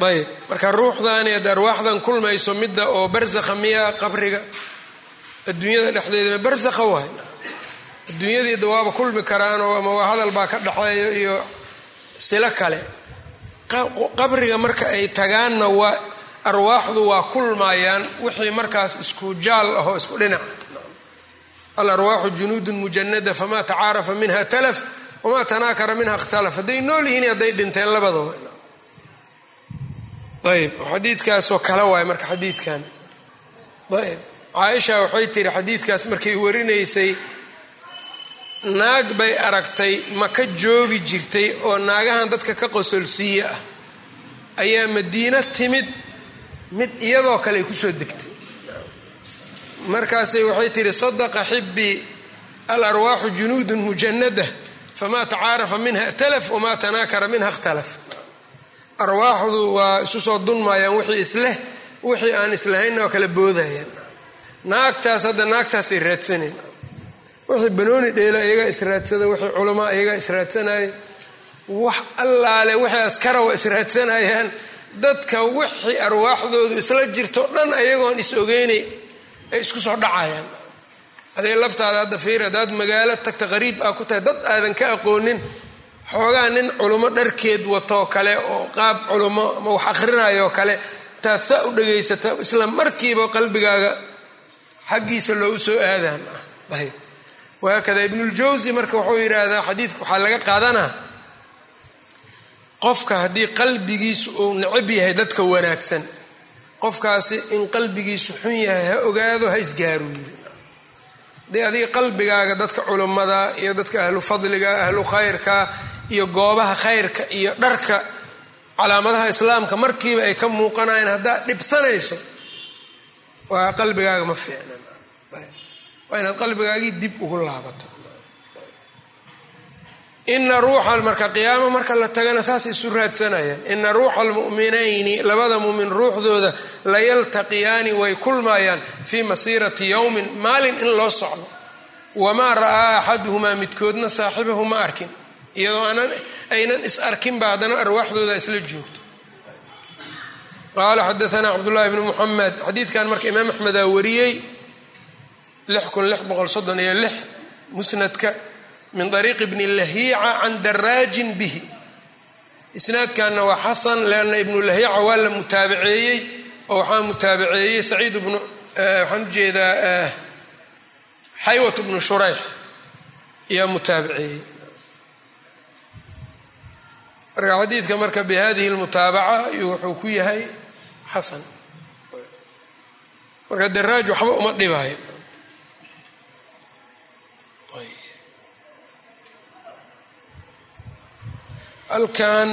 S1: Ayb marka ruuxdaani ad arwaaxdan kulmayso midda oo barsakha miya qabriga adduunyada dhexdeeda barsakha waay adduunyadiida waaba kulmi karaanoo ama waa hadal baa ka dhexeeyo iyo silo kale qabriga marka ay tagaanna waa arwaaxdu waa kulmaayaan wixii markaas isku jaal ahoo isku dhinac. Alarwaaxu junuudun mujanada famaa tacaarafa minha talaf wamaa tanaakara minha ikhtalaf hadday nool yihiin hadday dhinteen labadaba. Ayb xadiidkaasoo kale waay marka xadiidkan. Ayb caaisha waxay tiri xadiidkaas markay warinaysay naag bay aragtay ma ka joogi jirtay oo naagahan dadka ka qosolsiiye ah. Ayaa madiino timid mid iyadoo kale ay ku soo degtay. Markaasay waxay tihi sadaqa xibii alarwaaxu junuudun mujanada famaa tacaarafa minha talaf wamaa tanaakara minha ikhtalaf. Arwaaxdu waa isu soo dunmayaan wixii isleh wixii aan islahaynna oo kala boodayaan naagtaas hadda naagtaasay raadsaneen. Wixii banooni dheela iyagaa israadsada wixii culamaa iyagaa israadsanaya wax allaale wixii askara waa israadsanayaan dadka wixii arwaaxdoodu isla jirto dhan ayagoon is ogeynay ay isku soo dhacayaan. Adee laftaada hadda fiir haddaad magaalo tagta qariib ah ku tahay dad aadan ka aqoonin xoogaa nin culummo dharkeed watoo kale oo qaab culummo ama wax akrinayoo kale intaad saa u dhagaysata isla markiiba qalbigaaga xaggiisa loogu soo aadaan. Ayb wahaakada ibnuljawsi marka wuxuu yidhaahdaa xadiidka waxaa laga qaadanaa qofka haddii qalbigiisu uu necab yahay dadka wanaagsan qofkaasi in qalbigiisu xun yahay ha ogaado ha isgaaru yiri dee adiga qalbigaaga dadka culummada iyo dadka ahlu fadliga ahlu khayrka iyo goobaha khayrka iyo dharka calaamadaha islaamka markiiba ay ka muuqanayaan haddaad dhibsanayso waa qalbigaaga ma fiicnan waa inaad qalbigaagii dib ugu laabato ina ruuxa marka qiyaamo marka la tagana saasay isu raadsanayaan. Ina ruuxa almu'minayni labada mumin ruuxdooda layaltaqiyaani way kulmayaan fii masiirati yowmin maalin in loo socdo. Wamaa ra'aa axaduhumaa midkoodna saaxibahu ma arkin. Iyadoo aynan is arkinba haddana arwaaxdooda isla joogto. Qaala xadaanaa cabdullahi bnu muxamed xadiidkan marka imaam axmedaa wariyey musnadka min ariiqi bni lahiica can daraajin bihi. Isnaadkanna waa xasan leanna ibnu lahiica waa la mutaabaceeyey oo waxaa mutaabaceeyey saciid bnu waxaan u jeedaa xaywat bnu shurayx ayaa mutaabaceeyey marka xadiidka marka bihadihi lmutaabaca wuxuu ku yahay xasan. Marka daraaj waxba uma dhibaayo halkan.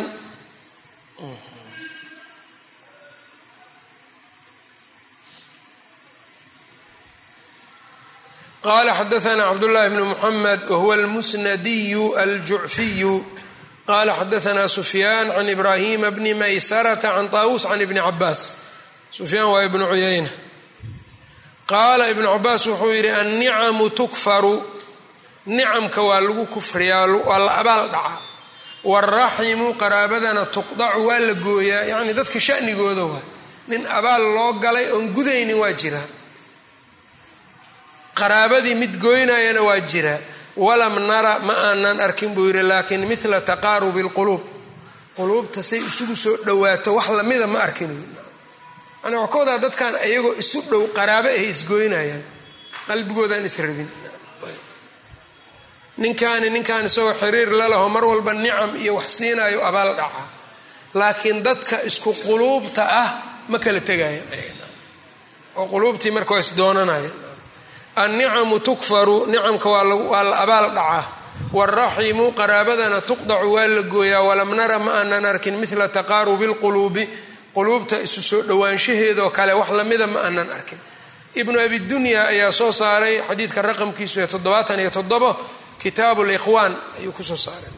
S1: qala xadaana cabdullahi bnu muxamed wahuwa almusnadiyu aljucfiyu qala xadaanaa sufyaan can ibraahima bni maysarata can taawus can ibni cabaas sufyaan waa ibnu cuyayna qaala ibnu cabaas wuxuu yidhi annicamu tukfaru nicamka waa lagu kufriyaa waa la abaal dhacaa waraximu qaraabadana tuqdacu waa la gooyaa yacni dadka shanigooda waa nin abaal loo galay oon gudaynin waa jiraa qaraabadii mid goynayana waa jiraa walam nara ma aanan arkin buu yidhi laakiin mila taqaarubi lquluub quluubta say isugu soo dhowaato wax lamida ma arkin yani wadaa dadkan iyagoo isu dhow qaraabo ay isgoynayaan qalbigoodaan israbin ninkaani ninkaan isagoo xiriir lalaho mar walba nicam iyo wax siinayo abaal dhaca. Laakiin dadka isku quluubta ah ma kala tegayan oo quluubtii marka waa isdoonanayan annicamu tukfaru nicamka waa la abaal dhacaa waraximu qaraabadana tuqdacu waa la gooyaa. Walam nara ma aanan arkin mila taqaarubi lquluubi quluubta isu soo dhowaanshaheedoo kale wax lamida ma aanan arkin. Ibnu abidunya ayaa soo saaray xadiidka raqamkiisu ee toddobaatan iyo toddobo kitaabu likhwaan ayuu ku soo saaray.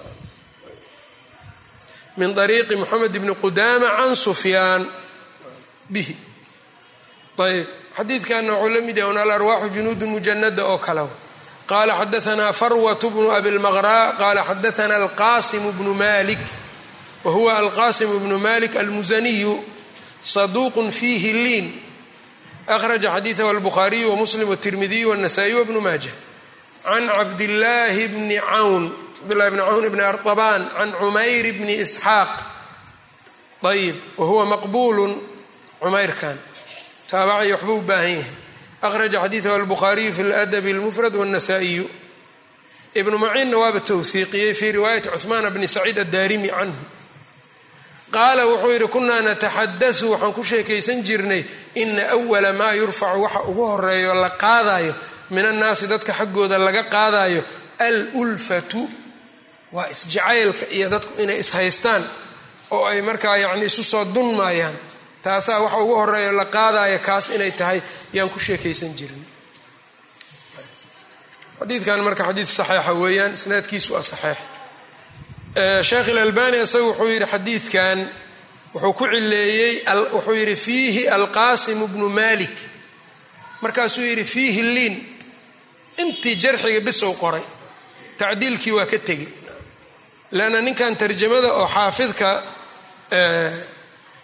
S1: Min ariiqi moxamed bni qudaama can sufyaan bihi. Ayb xadiidkana wuxuu la mid yahay un alarwaaxu junuudu mujanada oo kale. Qala xadaanaa farwat bnu abi lmaqraa qala xadaana alqasimu bnu malik wa huwa bnu malik almusaniyu saduuqun fiihi liin. Akhraja xadiidahu albukhaariyu wamuslim wtirmidiyu wاnasaa-iy wbnu maaja can cabdillaahi bni cawn cabdillahi bni cawn bni artabaan can cumayr bni isxaaq ayib wa huwa maqbuulun cumayrkan taabacay waxba u baahan yahay akhraja xadiidahu albuhaariyu fi ladabi almufrad wاnasaa'iyu ibnu maciinna waaba towsiiqiyey fii riwaayati cuhmaana bni saciid addaarimi canhu qaala wuxuu yidhi kunaa nataxadasu waxaan ku sheekaysan jirnay ina awala maa yurfacu waxa ugu horeeyo la qaadayo min annaasi dadka xaggooda laga qaadayo alulfatu waa isjacaylka iyo dadku inay ishaystaan oo ay markaa yacni isu soo dunmaayaan taasaa waxa ugu horeeyo la qaadayo kaas inay tahay yaan ku sheekaysan jirnay xadiidkan marka xadiid saxiixa weeyaan isnaadkiisu waa saxiix. Sheekh ilalbani isaga wuxuu yidhi xadiidkan wuxuu ku cileeyey wuxuu yidhi fiihi alqasim bnu malik markaasuu yidhi fiihi liin intii jarxiga bisow qoray tacdiilkii waa ka tegey. Leanna ninkan tarjamada oo xaafidka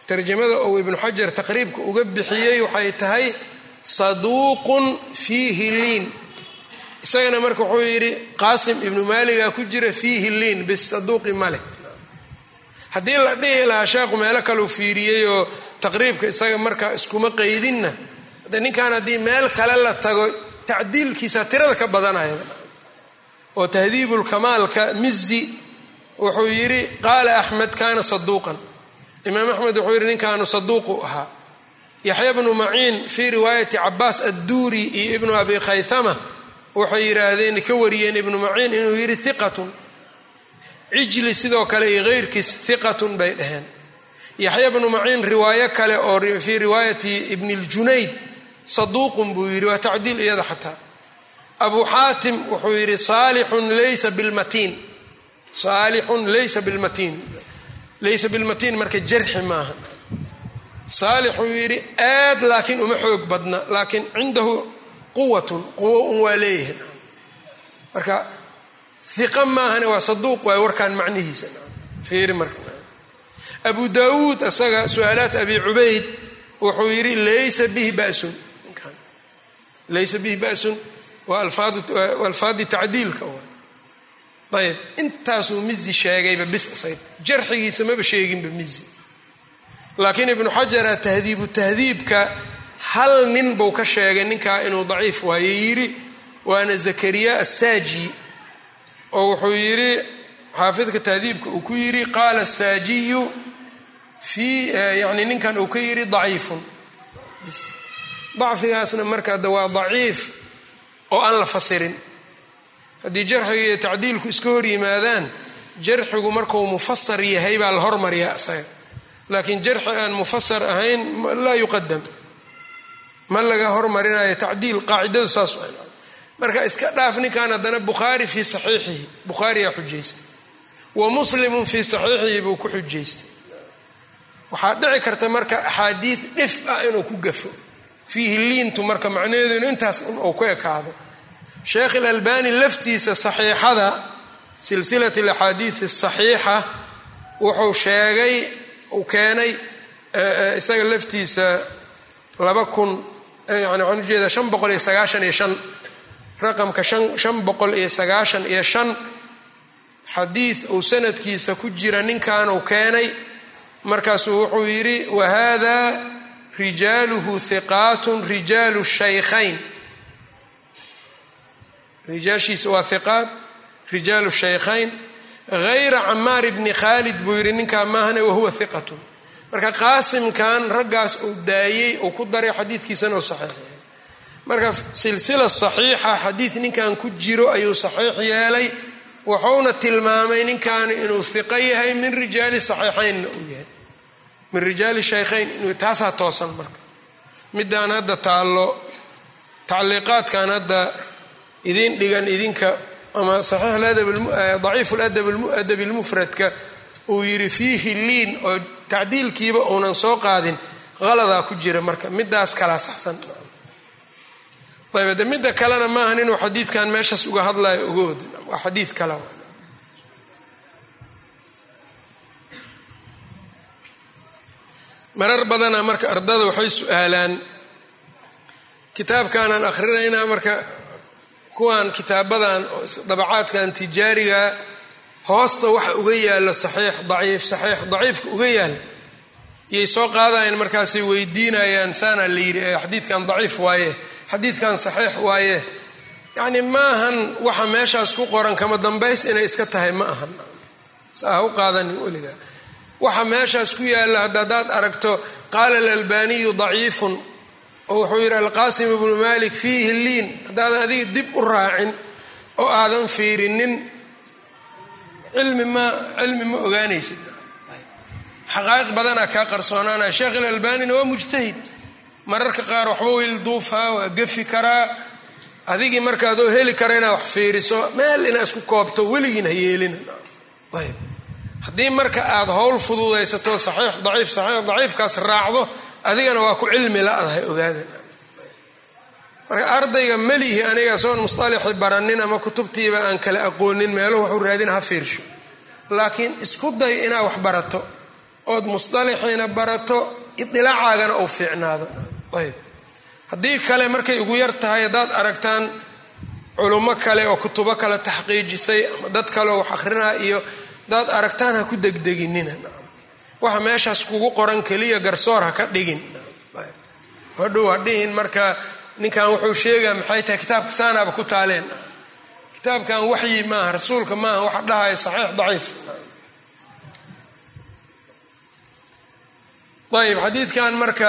S1: tarjamada ou ibnu xajar taqriibka uga bixiyey waxay tahay saduuqun fiihi liin. Isagana marka wuxuu yidhi qaasim ibnu maaliga ku jira fiihi liin bisaduuqi maleh haddii la dhihi lahaa sheekhu meelo kaleu fiiriyey oo taqriibka isaga marka iskuma qeydinna de ninkan haddii meel kale la tago tacdiilkiisa tirada ka badanaya oo tahdiibulkamaalka mizi wuxuu yidhi qaala axmed kaana saduuqan imaam axmed wuxuu yidhi ninkaanu saduuqu ahaa. Yaxya bnu maciin fii riwaayati cabaas adduuri iyo ibnu abi khaythama waxay yidhaahdeen ka wariyeen ibnu maciin inuu yidhi hiqatun cijli sidoo kale iyo keyrkiis hiqatun bay dhaheen. Yaxya bnu maciin riwaayo kale oo fii riwaayati ibni ljunayd saduuqun buu yidhi waa tacdiil iyada xataa. Abu xaatim wuxuu yidhi saalixun laysa bilmatiin. Saalixun laysa bilmatiin. Laysa bilmatiin marka jarxi maaha. Saalix uu yidhi aad laakiin uma xoog badna laakiin cindahu quwatun quwo un waa leeyahay. Marka hiqa maahane waa saduuq waay warkaan macnihiisa. Fiiri marka. Abu daawuud isaga su'aalaat abi cubayd wuxuu yidhi laysa bihi basun laysa bihi basun waa alfaadi tacdiilka ayb intaasuu mizi sheegayba bis isaga jarxigiisa maba sheeginba mizi laakiin ibnu xajara tahdiibu tahdiibka hal nin buu ka sheegay ninkaa inuu daciif waaye yidhi waana zakariya assaaji oo wuxuu yidhi xaafidka tahdiibka uu ku yidhi qaala asaajiyu fii yani ninkan uu ka yidhi daciifun dacfigaasna marka de waa daciif oo aan la fasirin. Haddii jarxiga iyo tacdiilku iska hor yimaadaan jarxigu markuu mufasar yahay baa la hormariyaa isaga. Laakiin jarxi aan mufasar ahayn laa yuqadam ma laga hormarinayo tacdiil qaacidadu saas marka iska dhaaf ninkan haddana bukhaari fii saxiixihi bukhaariyaa xujaysa wa muslimun fii saxiixihi buu ku xujaystay. Waxaa dhici karta marka axaadiid dhif ah inuu ku gafo fiihi liintu marka macnaheedu inu intaas uu ku ekaado. Sheekh ilalbani laftiisa saxiixada silsilat alaxaadiid asaxiixa wuxuu sheegay uu keenay isaga laftiisa laba kun yani waxaan u jeedaa shan boqol iyo sagaashan iyo shan raqamka shan boqol iyo sagaashan iyo shan xadiid uu sanadkiisa ku jira ninkanuu keenay markaasuu wuxuu yidhi wahada rijaaluhu hiqaatun rijaalu shaykhayn. Rijaashiisa waa hiqaat rijaalu shaykhayn. Hayra camaar bni khaalid buu yidhi ninkaa maahane wahuwa hiqatun marka qaasimkan raggaas uu daayey uu ku daray xadiidkiisana uu saxiix. Yeelay marka silsila saxiixa xadiid ninkan ku jiro ayuu saxiix yeelay wuxuuna tilmaamay ninkaani inuu hiqo yahay min rijaali saxiixaynna uu yahay min rijaali shaykhayn inuu taasaa toosan marka. Midaan hadda taallo tacliiqaadkan hadda idin dhigan idinka ama daciif ladab ilmufradka uu yidhi fiihi liin oo tacdiilkiiba uunan soo qaadin qaladaa ku jira marka. Midaas kalaa saxsan. Ayb de midda kalena maahan inuu xadiidkan meeshaas uga hadlayo uga wada waa xadiid kale marar badana marka ardada waxay su'aalaan. Kitaabkaanaan akhrinaynaa marka kuwan kitaabadan dabacaadkan tijaariga hoosta waxa uga yaalo saxiix daciif saxiix daciifka uga yaal yay soo qaadayaan markaasay weydiinayaan saana la yidhi xadiidkan daciif waaye xadiidkan saxiix waaye. Yacni maahan waxa meeshaas ku qoran kama dambays inay iska tahay ma ahan. Sa ha u qaadanin weligaa waxa meeshaas ku yaalla hadadaad aragto qaala alalbaniyu daciifun oo wuxuu yidhi alqaasim ibnu malik fiihi liin. Haddaadan adiga dib u raacin oo aadan fiirinin cilmi ma cilmi ma ogaanaysid. Xaqaa'iq badanaa kaa qarsoonaanaya sheekh ilalbanina waa mujtahid. Mararka qaar waxba wiil duufaa waa gafi karaa adigii markaadoo heli kara inaad wax fiiriso meel inaa isku koobto weligiin ha yeelina haddii marka aada howl fududaysato saxiix daciif saxiix daciifkaas raacdo adigana waa ku cilmi la-dahay ogaadan marka ardayga melihi aniga soon musطalixi baranin ama kutubtiiba aan kala aqoonin meeluhu waxuu raadina ha fiirsho. Laakiin isku day inaad wax barato ood musطalixiina barato idilacaagana uu fiicnaado. Ayb. Haddii kale markay ugu yar tahay haddaad aragtaan culummo kale oo kutubo kale taxqiijisay ama dad kale oo wax akhrinaa iyo hadaad aragtaan ha ku degdeginina. Waxa meeshaas kugu qoran keliya garsoor ha ka dhigin. Hadhow ha dhihin marka ninkan wuxuu sheegaa maxay tahay kitaabka saanaaba ku taaleen. Kitaabkan waxyi maaha rasuulka maaha waxa dhahaya saxiix daciif. Ayb xadiidkan marka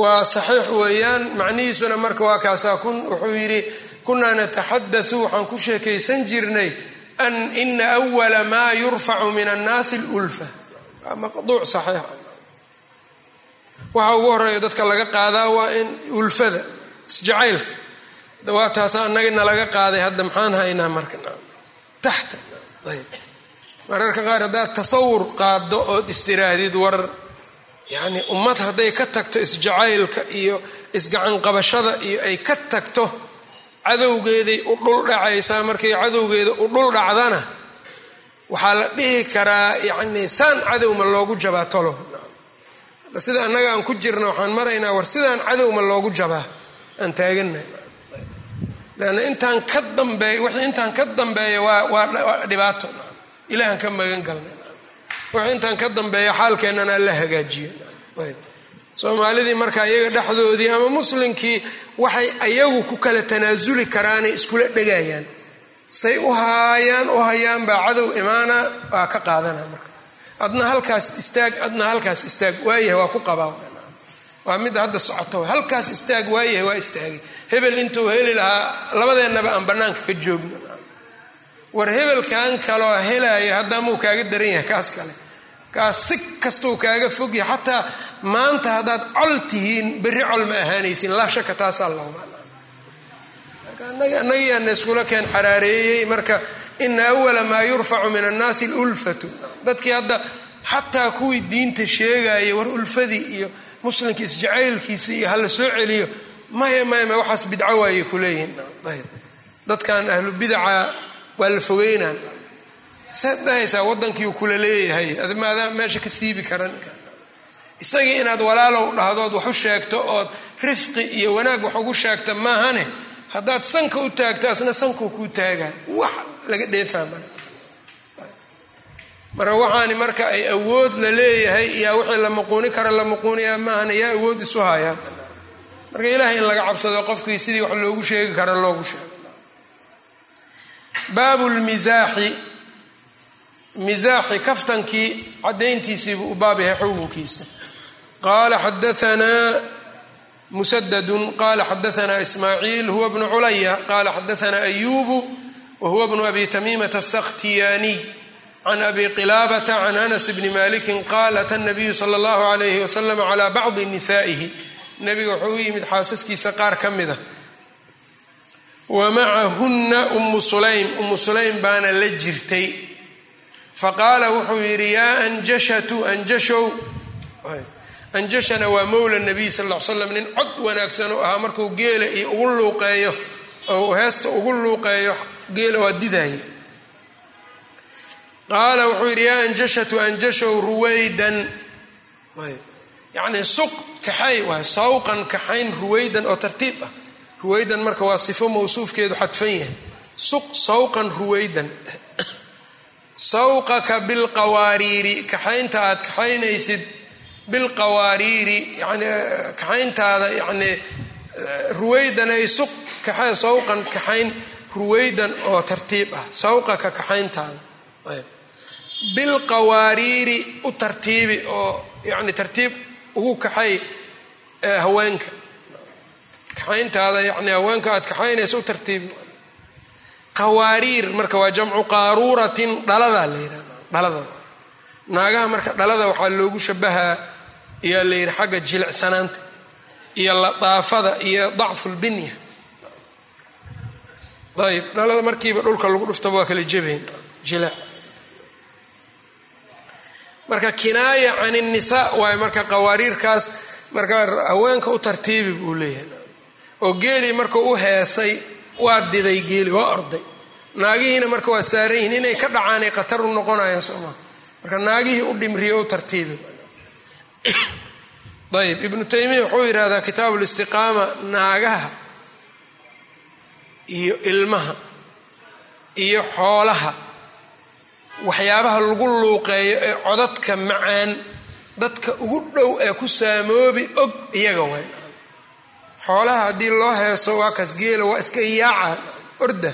S1: waa saxiix weeyaan macnihiisuna marka waa kaasaa wuxuu yidhi kunaa nataxadau waxaan ku sheekaysan jirnay an ina awala maa yurfacu min annaasi lulfa maqduuc saxiix waxa ugu horreeya dadka laga qaadaa waa in ulfada isjacaylka waa taasa annagina laga qaaday hadda maxaan haynaa marka taxta ayb mararka qaar haddaad tasawur qaado ood istiraahdid war yacni ummad hadday ka tagto isjacaylka iyo isgacanqabashada iyo ay ka tagto cadowgeeday u dhul dhacaysaa markay cadowgeeda u dhul dhacdana waxaa la dhihi karaa yacni saan cadowma loogu jabaa tolo. Sida annaga aan ku jirna waxaan maraynaa war sidaan cadowma loogu jabaa? Aan taagannahay leanna intaan ka dambeey wixii intaan ka dambeeya waa waa dhibaato. Ilahan ka magan galnay. Wixii intaan ka dambeeya xaalkeennana la hagaajiyo. Ayb soomaalidii marka iyaga dhexdoodii ama muslimkii waxay ayagu ku kala tanaasuli karaanay iskula dhegayaan. Say u haayaan u hayaan baa cadow imaana waa ka qaadana marka. Adna halkaas istaag adna halkaas istaag waayahay waa ku qabaa waa midda hadda socoto halkaas istaag waayahay waa istaagay hebel intuu heli lahaa labadeennaba aan bannaanka ka joogno. War hebelkan kaloo helaya haddamuu kaaga daran yahay kaas kale kaas si kastuu kaaga fogyahay xataa maanta haddaad col tihiin berri col ma ahaanaysin laa shaka taasaa loomaa marka annagiyaana iskula keen xaraareeyey marka ina awala maa yurfacu min annaasi lulfatu dadkii hadda xataa kuwii diinta sheegaya war ulfadii iyo muslimka isjacaylkiisa iyo hala soo celiyo maya maya maya waxaas bidco waayay ayb dadkan ahlu bidaca waa la fogeynaan saad dhahaysaa waddankii kula leeyahay? Admaadaa meesha ka siibi karan. Isagii inaad walaalow dhahdood wax u sheegto ood rifqi iyo wanaag wax ugu sheegta maahane? Haddaad sanka u taagto asna sankuu kuu taagaa. Wax laga dheefaa male marka waxaani marka ay awood la leeyahay yaa wixii la muquuni kara la muquuniyaa maahane yaa awood isu hayaa marka ilaahay in laga cabsado qofkii sidii wax loogu sheegi kara loogu sheego baabu lmisaaxi misaaxi kaftankii cadayntiisiibuu u baab yahay xukunkiisa qaala xadaanaa musadadun qala xadaanaa ismaaciil huwa bnu culaya qala xadaanaa ayubu wahuwa bnu abi tamiimata asakhtiyaaniy can abi qilaabata can anas bni maliki qaal ata nabiyu sala allahu alayhi wasalam cala bacdi nisaa'ihi. Nabiga wuxuu u yimid xaasaskiisa qaar ka mida. Wa macahunna umu sulaym. Umu sulaym baana la jirtay faqaala wuxuu yidhi yaa anjashatu anjashow. Anjashana waa mowla nabiy sal l slam nin cod wanaagsan u ahaa markuu geela iyo ugu luuqeeyo oo heesta ugu luuqeeyo geela waa didaaya qaala wuxuu yidhi yaa anjashatu anjashow ruwaydan. Yacnii suq kaxay waay sawqan kaxayn ruwaydan oo tartiib ah. Ruwaydan marka waa sifo mawsuufkeedu xadfan yahay. Suq sawqan ruwaydan sawqaka bilqawaariiri kaxaynta aad kaxaynaysid bilqawaariiri yani kaxayntaada yani ruwaydan ay suq kaxay sawqan kaxayn ruwaydan oo tartiib ah. Sawqaka kaxayntaada. Bilqawaariiri u tartiibi oo yani tartiib ugu kaxay haweenka. Kaxayntaada yani haweenka aad kaxaynaysa u tartiibi qawaariir marka waa jamcu qaaruuratin dhaladaa la yidhahda dhalada. Naagaha marka dhalada waxaa loogu shabahaa ayaa la yidhi xagga jilicsanaanta iyo ladaafada iyo dacfulbinya ayb dhalada markiiba dhulka lagu dhuftaba waa kala jebayn jilaac marka kinaaya can innisaa waayo marka qawaariirkaas marka haweenka u tartiibi buu leeyahay. Oo geelii markuu u heesay waa diday geeli waa orday. Naagihiina marka waa saaran yihiin inay ka dhacaanay khatar u noqonayaan sooma marka naagihii u dhimriyo u tartiibi. Ayb ibnu taymiya wuxuu yidhahdaa kitaabu listiqaama naagaha iyo ilmaha iyo xoolaha. Waxyaabaha lagu luuqeeyo ee codadka macaan dadka ugu dhow ee ku saamoobi og iyaga wayn xoolaha haddii loo heeso waa kaas geela waa iska yaaca orda.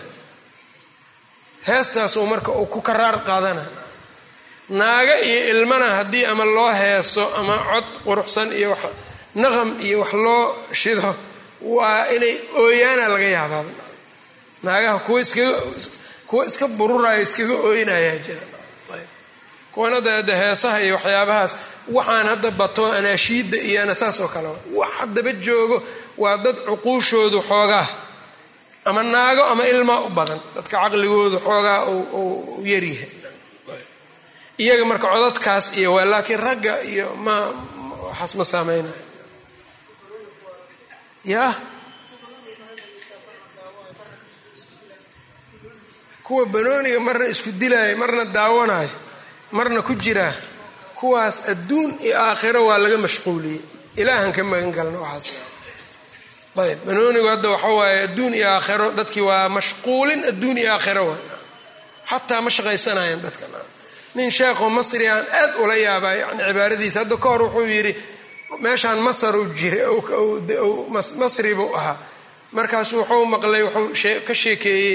S1: Heestaasuu marka uu ku karaar qaadana. Naaga iyo ilmana haddii ama loo heeso ama cod quruxsan iyo wax naqam iyo wax loo shido waa inay ooyaana laga yaabaa. Naagaha kuwa iskaga kuwa iska bururayo iskaga ooynayaa jira kuwan hadda heesaha iyo waxyaabahaas. Waxaan hadda bato anaashiidda iyo ana saas oo kale. Wax haddaba joogo waa dad cuquushoodu xoogaa. Ama naago ama ilmaa u badan. Dadka caqligoodu xoogaa u yaryahay iyaga marka codadkaas iyo waa laakiin ragga iyo ma waxaas ma saameynayo. Yaa kuwa banooniga marna isku dilaayo marna daawanayo marna ku jiraa kuwaas adduun iyo aakhiro waa laga mashquuliyey. Ilaahan ka magan galna waxaas ayb banoonigu hadda waxa waaye adduun iyo aakhiro dadkii waa mashquulin adduun iyo aakhiro waay xataa ma shaqaysanayan dadka nin sheekho masri aan aad ula yaabaa yani cibaaradiisa hadda ka hor wuxuu yidhi meeshaan masar u jira masri buu ahaa. Markaasu wuxuu maqlay wuxuu ka sheekeeyey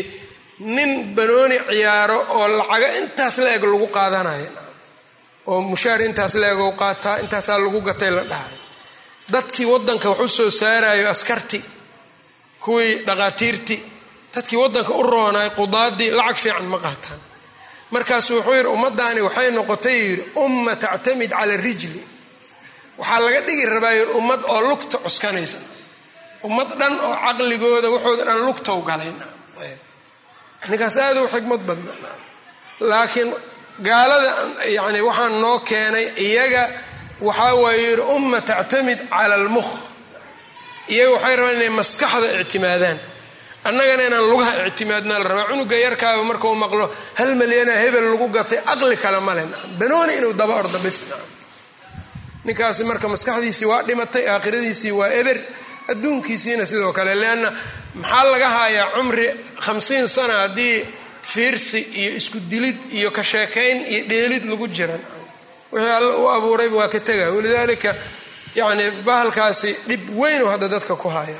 S1: nin banooni ciyaaro oo lacaga intaas la eg lagu qaadanayo oo mushaar intaas la eg oo qaataa intaasaa lagu gatay la dhahay. Dadkii waddanka wax u soo saarayo askarti kuwii dhaqaatiirtii. Dadkii waddanka u roonay qudaadii lacag fiican ma qaataan. Markaasu wuxuu yidhi ummaddaani waxay noqotay yidhi umma tactamid cala rijli. Waxaa laga dhigi rabaa yidhi ummad oo lugta cuskanaysa ummad dhan oo caqligooda waxooda dhan lugtow galayna ninkaas aada u xikmad badna laakiin gaalada yani waxaan noo keenay iyaga waxaa waaye umma tactamid cala almukh iyaga waxay rabaan inay maskaxda ictimaadaan. Annagana inaan lugaha ictimaadnaa la rabaa. Cunuga yarkaaba markau maqlo hal malyana hebel lagu gatay aqli kale male banooni inuu daba orda bis ninkaasi marka maskaxdiisii waa dhimatay aakhiradiisii waa eber. Adduunkiisiina sidoo kale leanna maxaa laga hayaa cumri hamsiin sana haddii fiirsi iyo isku dilid iyo ka sheekayn iyo dheelid lagu jiran wixii alla u abuurayba waa ka tega walidaalika yani bahalkaasi dhib weynu hadda dadka ku haya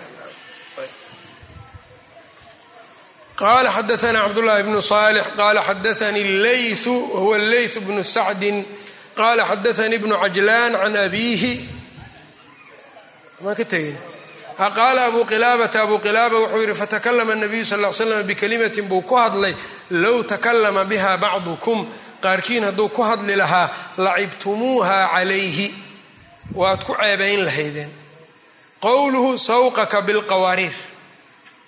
S1: qala xadaana cabdاllahi bnu صالح qala xadaanii اleyثu wahuwa اleyث bnu sacdi qala xadaanii bnu cajlan can abiihi maa ka tegin faqaala abu qilaabata abuu qilaaba wuxuu yidhi fatakalama nabiyu sal l slam bikalimatin buu ku hadlay low takalama biha bacdukum qaarkiin hadduu ku hadli lahaa lacibtumuuha calayhi waad ku ceebayn lahaydeen. Qowluhu sawqaka bilqawaariir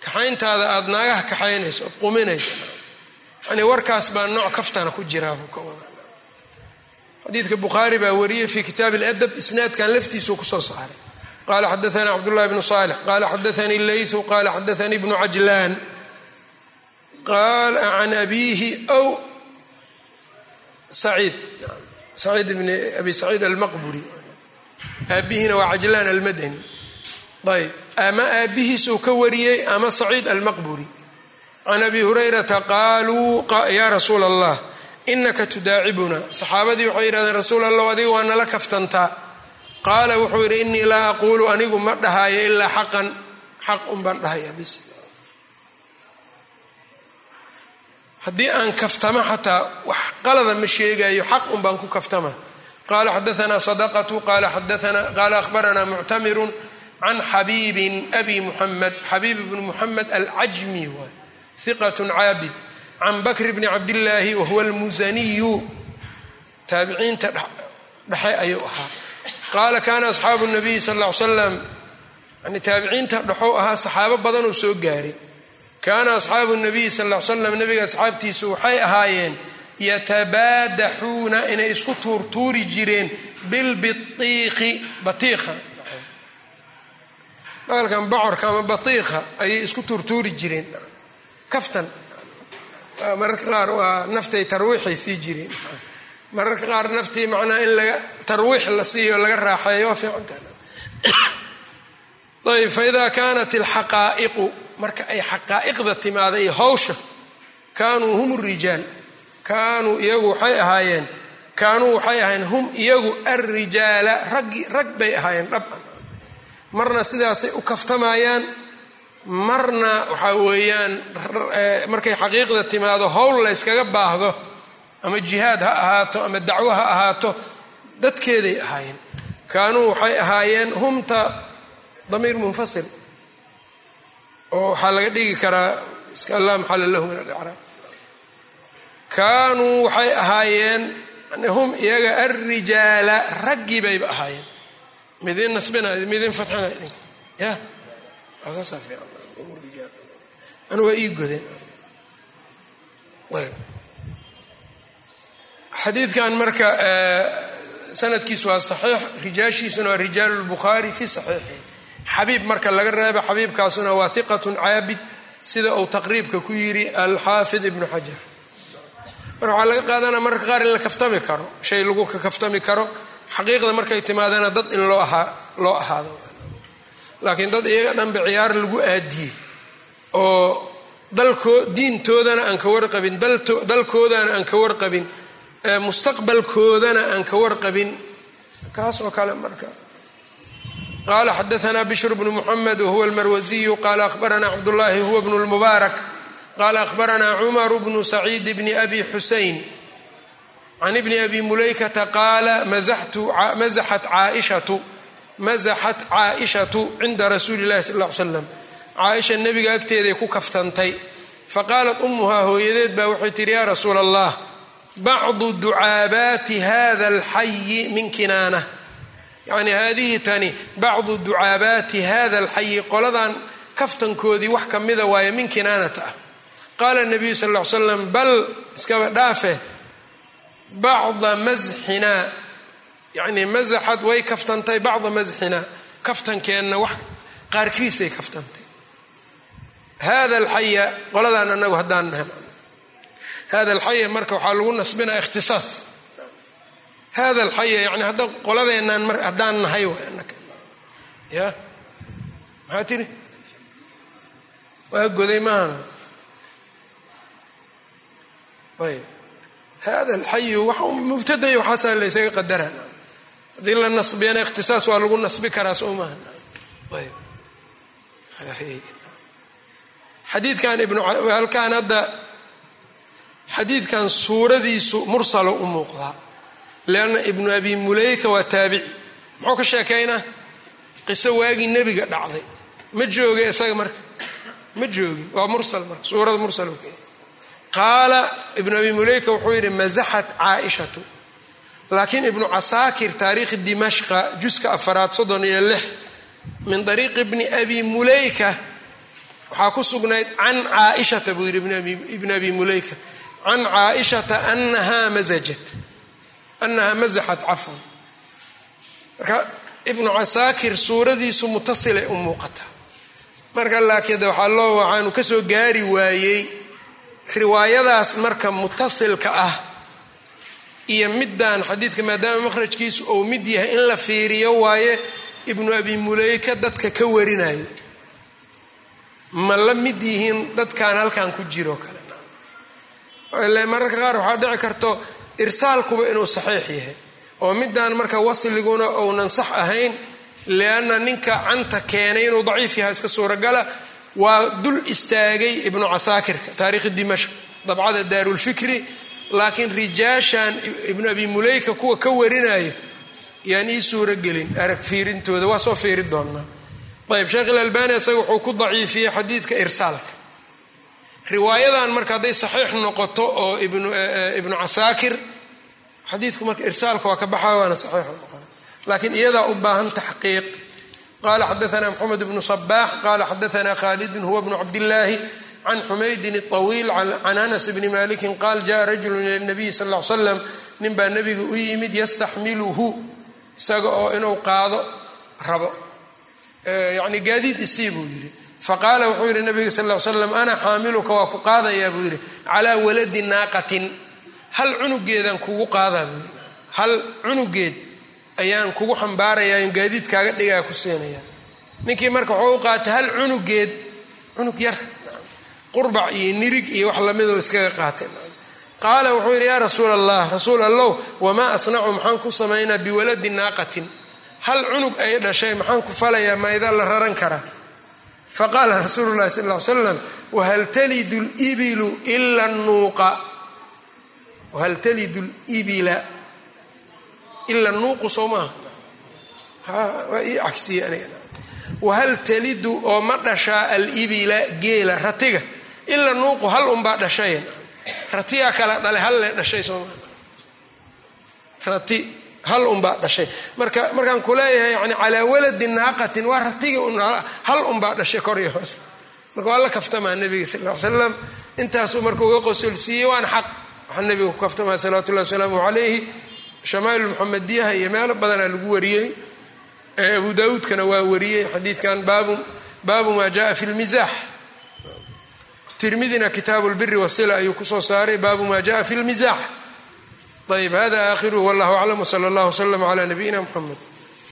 S1: kaxayntaada aad naagaha kaxaynayso ood quminayso. Yani warkaas baa nooc kaftana ku jiraabuu ka wada xadiidka bukhaari baa wariyey fii kitaabi aladab isnaadkan laftiisuu ku soo saaray qala xadaana cabdاllahi bnu salix qala xadaanii leysu qala xadaanii bnu cajlan qala can abiihi w saciid saciid bn abi saciid almaqburi aabbihiina waa cajlaan almadani ayb ama aabbihiisuu ka wariyey ama saciid almaqburi can abi hurayrata qaaluu yaa rasuula allah inaka tudaacibuna saxaabadii waxay yihahdeen rasuul allah adiga waa nala kaftantaa qaala wuxuu yidhi inii laa aquulu anigu ma dhahaayo ilaa xaqan. Xaq unbaan dhahaya bis haddii aan kaftama xataa wax qalada ma sheegayo xaq unbaan ku kaftama. Qala xadaana sadaqatu. Qala ahbarana muctamirun can xabiibin abi muxamed xabiib bni muxamed alcajmi waay hiqat caabid. Can bakr bni cabdillaahi wahuwa almusaniyu taabiciinta dhexe ayuu ahaa qaala kana asxaabu nabiyi sal ll ly slam yani taabiciinta dhexou ahaa saxaabo badanuu soo gaaray. Kaana asxaabu nabiyi sal ly slam nabiga asxaabtiisu waxay ahaayeen yatabaadaxuuna inay isku tuurtuuri jireen bilbiiqi batiiqa. Bahalkan bocorka ama batiiqa ayay isku tuurtuuri jireen. Kaftan mararka qaar waa naftay tarwiixay sii jireen mararka qaar naftii macnaa in laga tarwiix la siiyo laga raaxeeyo waa fiicantaayb faida kaanat alxaqaa'iqu marka ay xaqaa'iqda timaada iyo hawsha kaanuu hum rijaal. Kaanuu iyagu waxay ahaayeen kaanuu waxay ahaayeen hum iyagu alrijaala raggi rag bay ahaayeen dhaban marna sidaasay u kaftamayaan marna waxaa weeyaan markay xaqiiqda timaado howl la yskaga baahdo ama jihaad ha ahaato ama dacwo ha ahaato dadkeeday ahaayeen. Kaanuu waxay ahaayeen humta damiir munfasil oo waxaa laga dhigi karaa iska allah maxalla lahu min alicraab kaanuu waxay ahaayeen hum iyaga alrijaala raggii bayba ahaayeen. Midin nasbina midin fatxina ya? Saasaa fiican anu waa ii godeen xadiidkan marka sanadkiisu waa saxiix rijaashiisuna waa rijaalu lbukhaari fi saxiixi xabiib marka laga reebo xabiibkaasuna waa hiqatun caabid sida uu taqriibka ku yiri alxaafid ibnu xajar. Marka waxaa laga qaadanaa mararka qaar in la kaftami karo shay lagu ka kaftami karo xaqiiqda markay timaadana dad in loo ahaa loo ahaado. Laakiin dad iyaga dhanba ciyaar lagu aadiyey oo dalkoo diintoodana aan ka warqabin dalkoodana aan ka warqabin mustaqbalkoodana aan ka warqabin. Kaas oo kale marka. Qala xadaana bishr bnu muxamed wahuwa almarwasiyu qala ahbarana cabdullahi huwa bnu lmubaarak qala ahbarana cumar bnu saciid bni abi xusein can ibni abi mulaykata qaala mazaxat caaishatu cinda rasuuli illahi sal ly slam caaisha nebiga agteeday ku kaftantay. Faqaalat umuhaa hooyadeed baa waxay tihi yaa rasuula allah bacdu ducaabaati hada alxayi min kinaana yacni haadihi tani bacdu ducaabaati hada alxayi qoladan kaftankoodii wax ka mida waaye min kinaanata ah qaala nabiyu sal ll ly slam bal iskaba dhaafe bacda masxinaa yacnii masaxad way kaftantay bacda masxinaa kaftankeenna wax qaarkiisay kaftantay hada alxaya qoladaan anagu haddaan nahay hada alxaya marka waxaa lagu nasbinaa ikhtisaas hada alxaya yani hadda qoladeenaan haddaan nahay ya maxaa tiri waa goday maahana ayb hada alxayu mubtaday waxaasaa laysaga qadara haddii la nasbiyana ikhtisaas waa lagu nasbi karaa soo maaha ayb xadiidkan ibnhalkan hadda xadiidkan suuradiisu mursalo u muuqdaa leanna ibnu abi muleyka waa taabici. Muxuu ka sheekaynaa qiso waagii nebiga dhacday. Ma jooga isaga marka? Ma joogin waa mursal marka suurada mursal ka qaala ibnu abi muleyka wuxuu yidhi masaxat caaishatu. Laakiin ibnu casaakir taariikhi dimashqa juska afaraad soddon iyo lix min ariiqi bni abi muleyka waxaa ku sugnayd can caaishata buu yidhi ibn abi muleyka can caaishata anahaa masajat anahaa masaxat cafwan marka ibnu casaakir suuradiisu mutasilay u muuqataa marka laakiin de waxaa loo waxaanu ka soo gaari waayey riwaayadaas marka mutasilka ah iyo middan xadiidka maadaama makhrajkiisu ou mid yahay in la fiiriyo waaye ibnu abi muleyka dadka ka warinayo ma la mid yihiin dadkan halkan ku jiro kale mararka qaar waxaa dhici karto irsaalkuba inuu saxiix yahay. Oo middan marka wasliguna ounan sax ahayn lianna ninka canta keenay inuu daciif yahay iska suuragala waa dul istaagay ibnu casaakirka taariikhi dimashq dabcada daarulfikri laakiin rijaashan ibnu abi muleyka kuwa ka warinaya yaan ii suuro gelin arag fiirintooda waa soo fiiri doonaa ayb sheekh ilalbani isaga wuxuu ku daciifiyey xadiidka irsaalka riwaayadan marka hadday saxiix noqoto oo ibnu eh, eh, casaakir xadiidku marka irsaalka waa ka baxa waana saxiixu noqona laakiin iyadaa u baahan taxqiiq. Qala xadaana mxamed bnu sabaax qala xadaana khalidun huwa bnu cabdillaahi can xumaydin awiil can anas bni malikin qaal jaa rajulu ila nabiyi sal l slam nin baa nebiga u yimid yastaxmiluhu isaga oo inuu qaado rabo. Eh, yani gaadiid isii buu yidhi faqaala wuxuu yidhi nabiga sal ly slam ana xaamiluka waa ku qaadayaa buu yidhi. Calaa waladi naaqatin. Hal cunugeedaan kugu qaadaa buu yidhi. Hal cunugeed ayaan kugu xambaarayaa in gaadiidkaaga dhigaa ku siinaya ninkii marka wuxuu u qaatay hal cunugeed cunug yar qurbac iyo nirig iyo wax lamidoo iskaga qaatay. Qaala wuxuu yidhi yaa rasuul allah rasuul allow wamaa asnacu maxaan ku samaynaa biwaladi naaqatin. Hal cunug ay dhashay maxaan ku falayaa mayda la raran karaa faqaala rasuulu llahi sal ly slam wahal talidu libilu ila nuuqa wahal talidu libila ila nuuqu soo maaha waa ii cagsiye aniga wahal talidu oo ma dhashaa alibila geela ratiga ila nuuqu hal unbaa dhashay ratiyaa kala dhalay hal le dhashay soo maa rati hal unbaa dhashay. Marka markaan kuleeyahay yani calaa waladi naaqatin waa ratigi hal unbaa dhashay kor iyo hoos. Marka waa la kaftamaa nabiga sal slam intaasuu marka uga qosolsiiyey waana xaq. Waxaa nabiga ku kaftamaa salawatu llahi wasalaamu calayhi. Shamaa'il muxamadiyaha iyo meelo badanaa lagu wariyey. Abu daawuudkana waa wariyey xadiidkan baabu maa jaa fi lmizaax tirmidina kitaabu lbiri wasila ayuu ku soo saaray baabu maa jaa fi lmizaax ayb hada aakhiruhu wallahu aclam wsala allah wslama cla nabiyina mxamed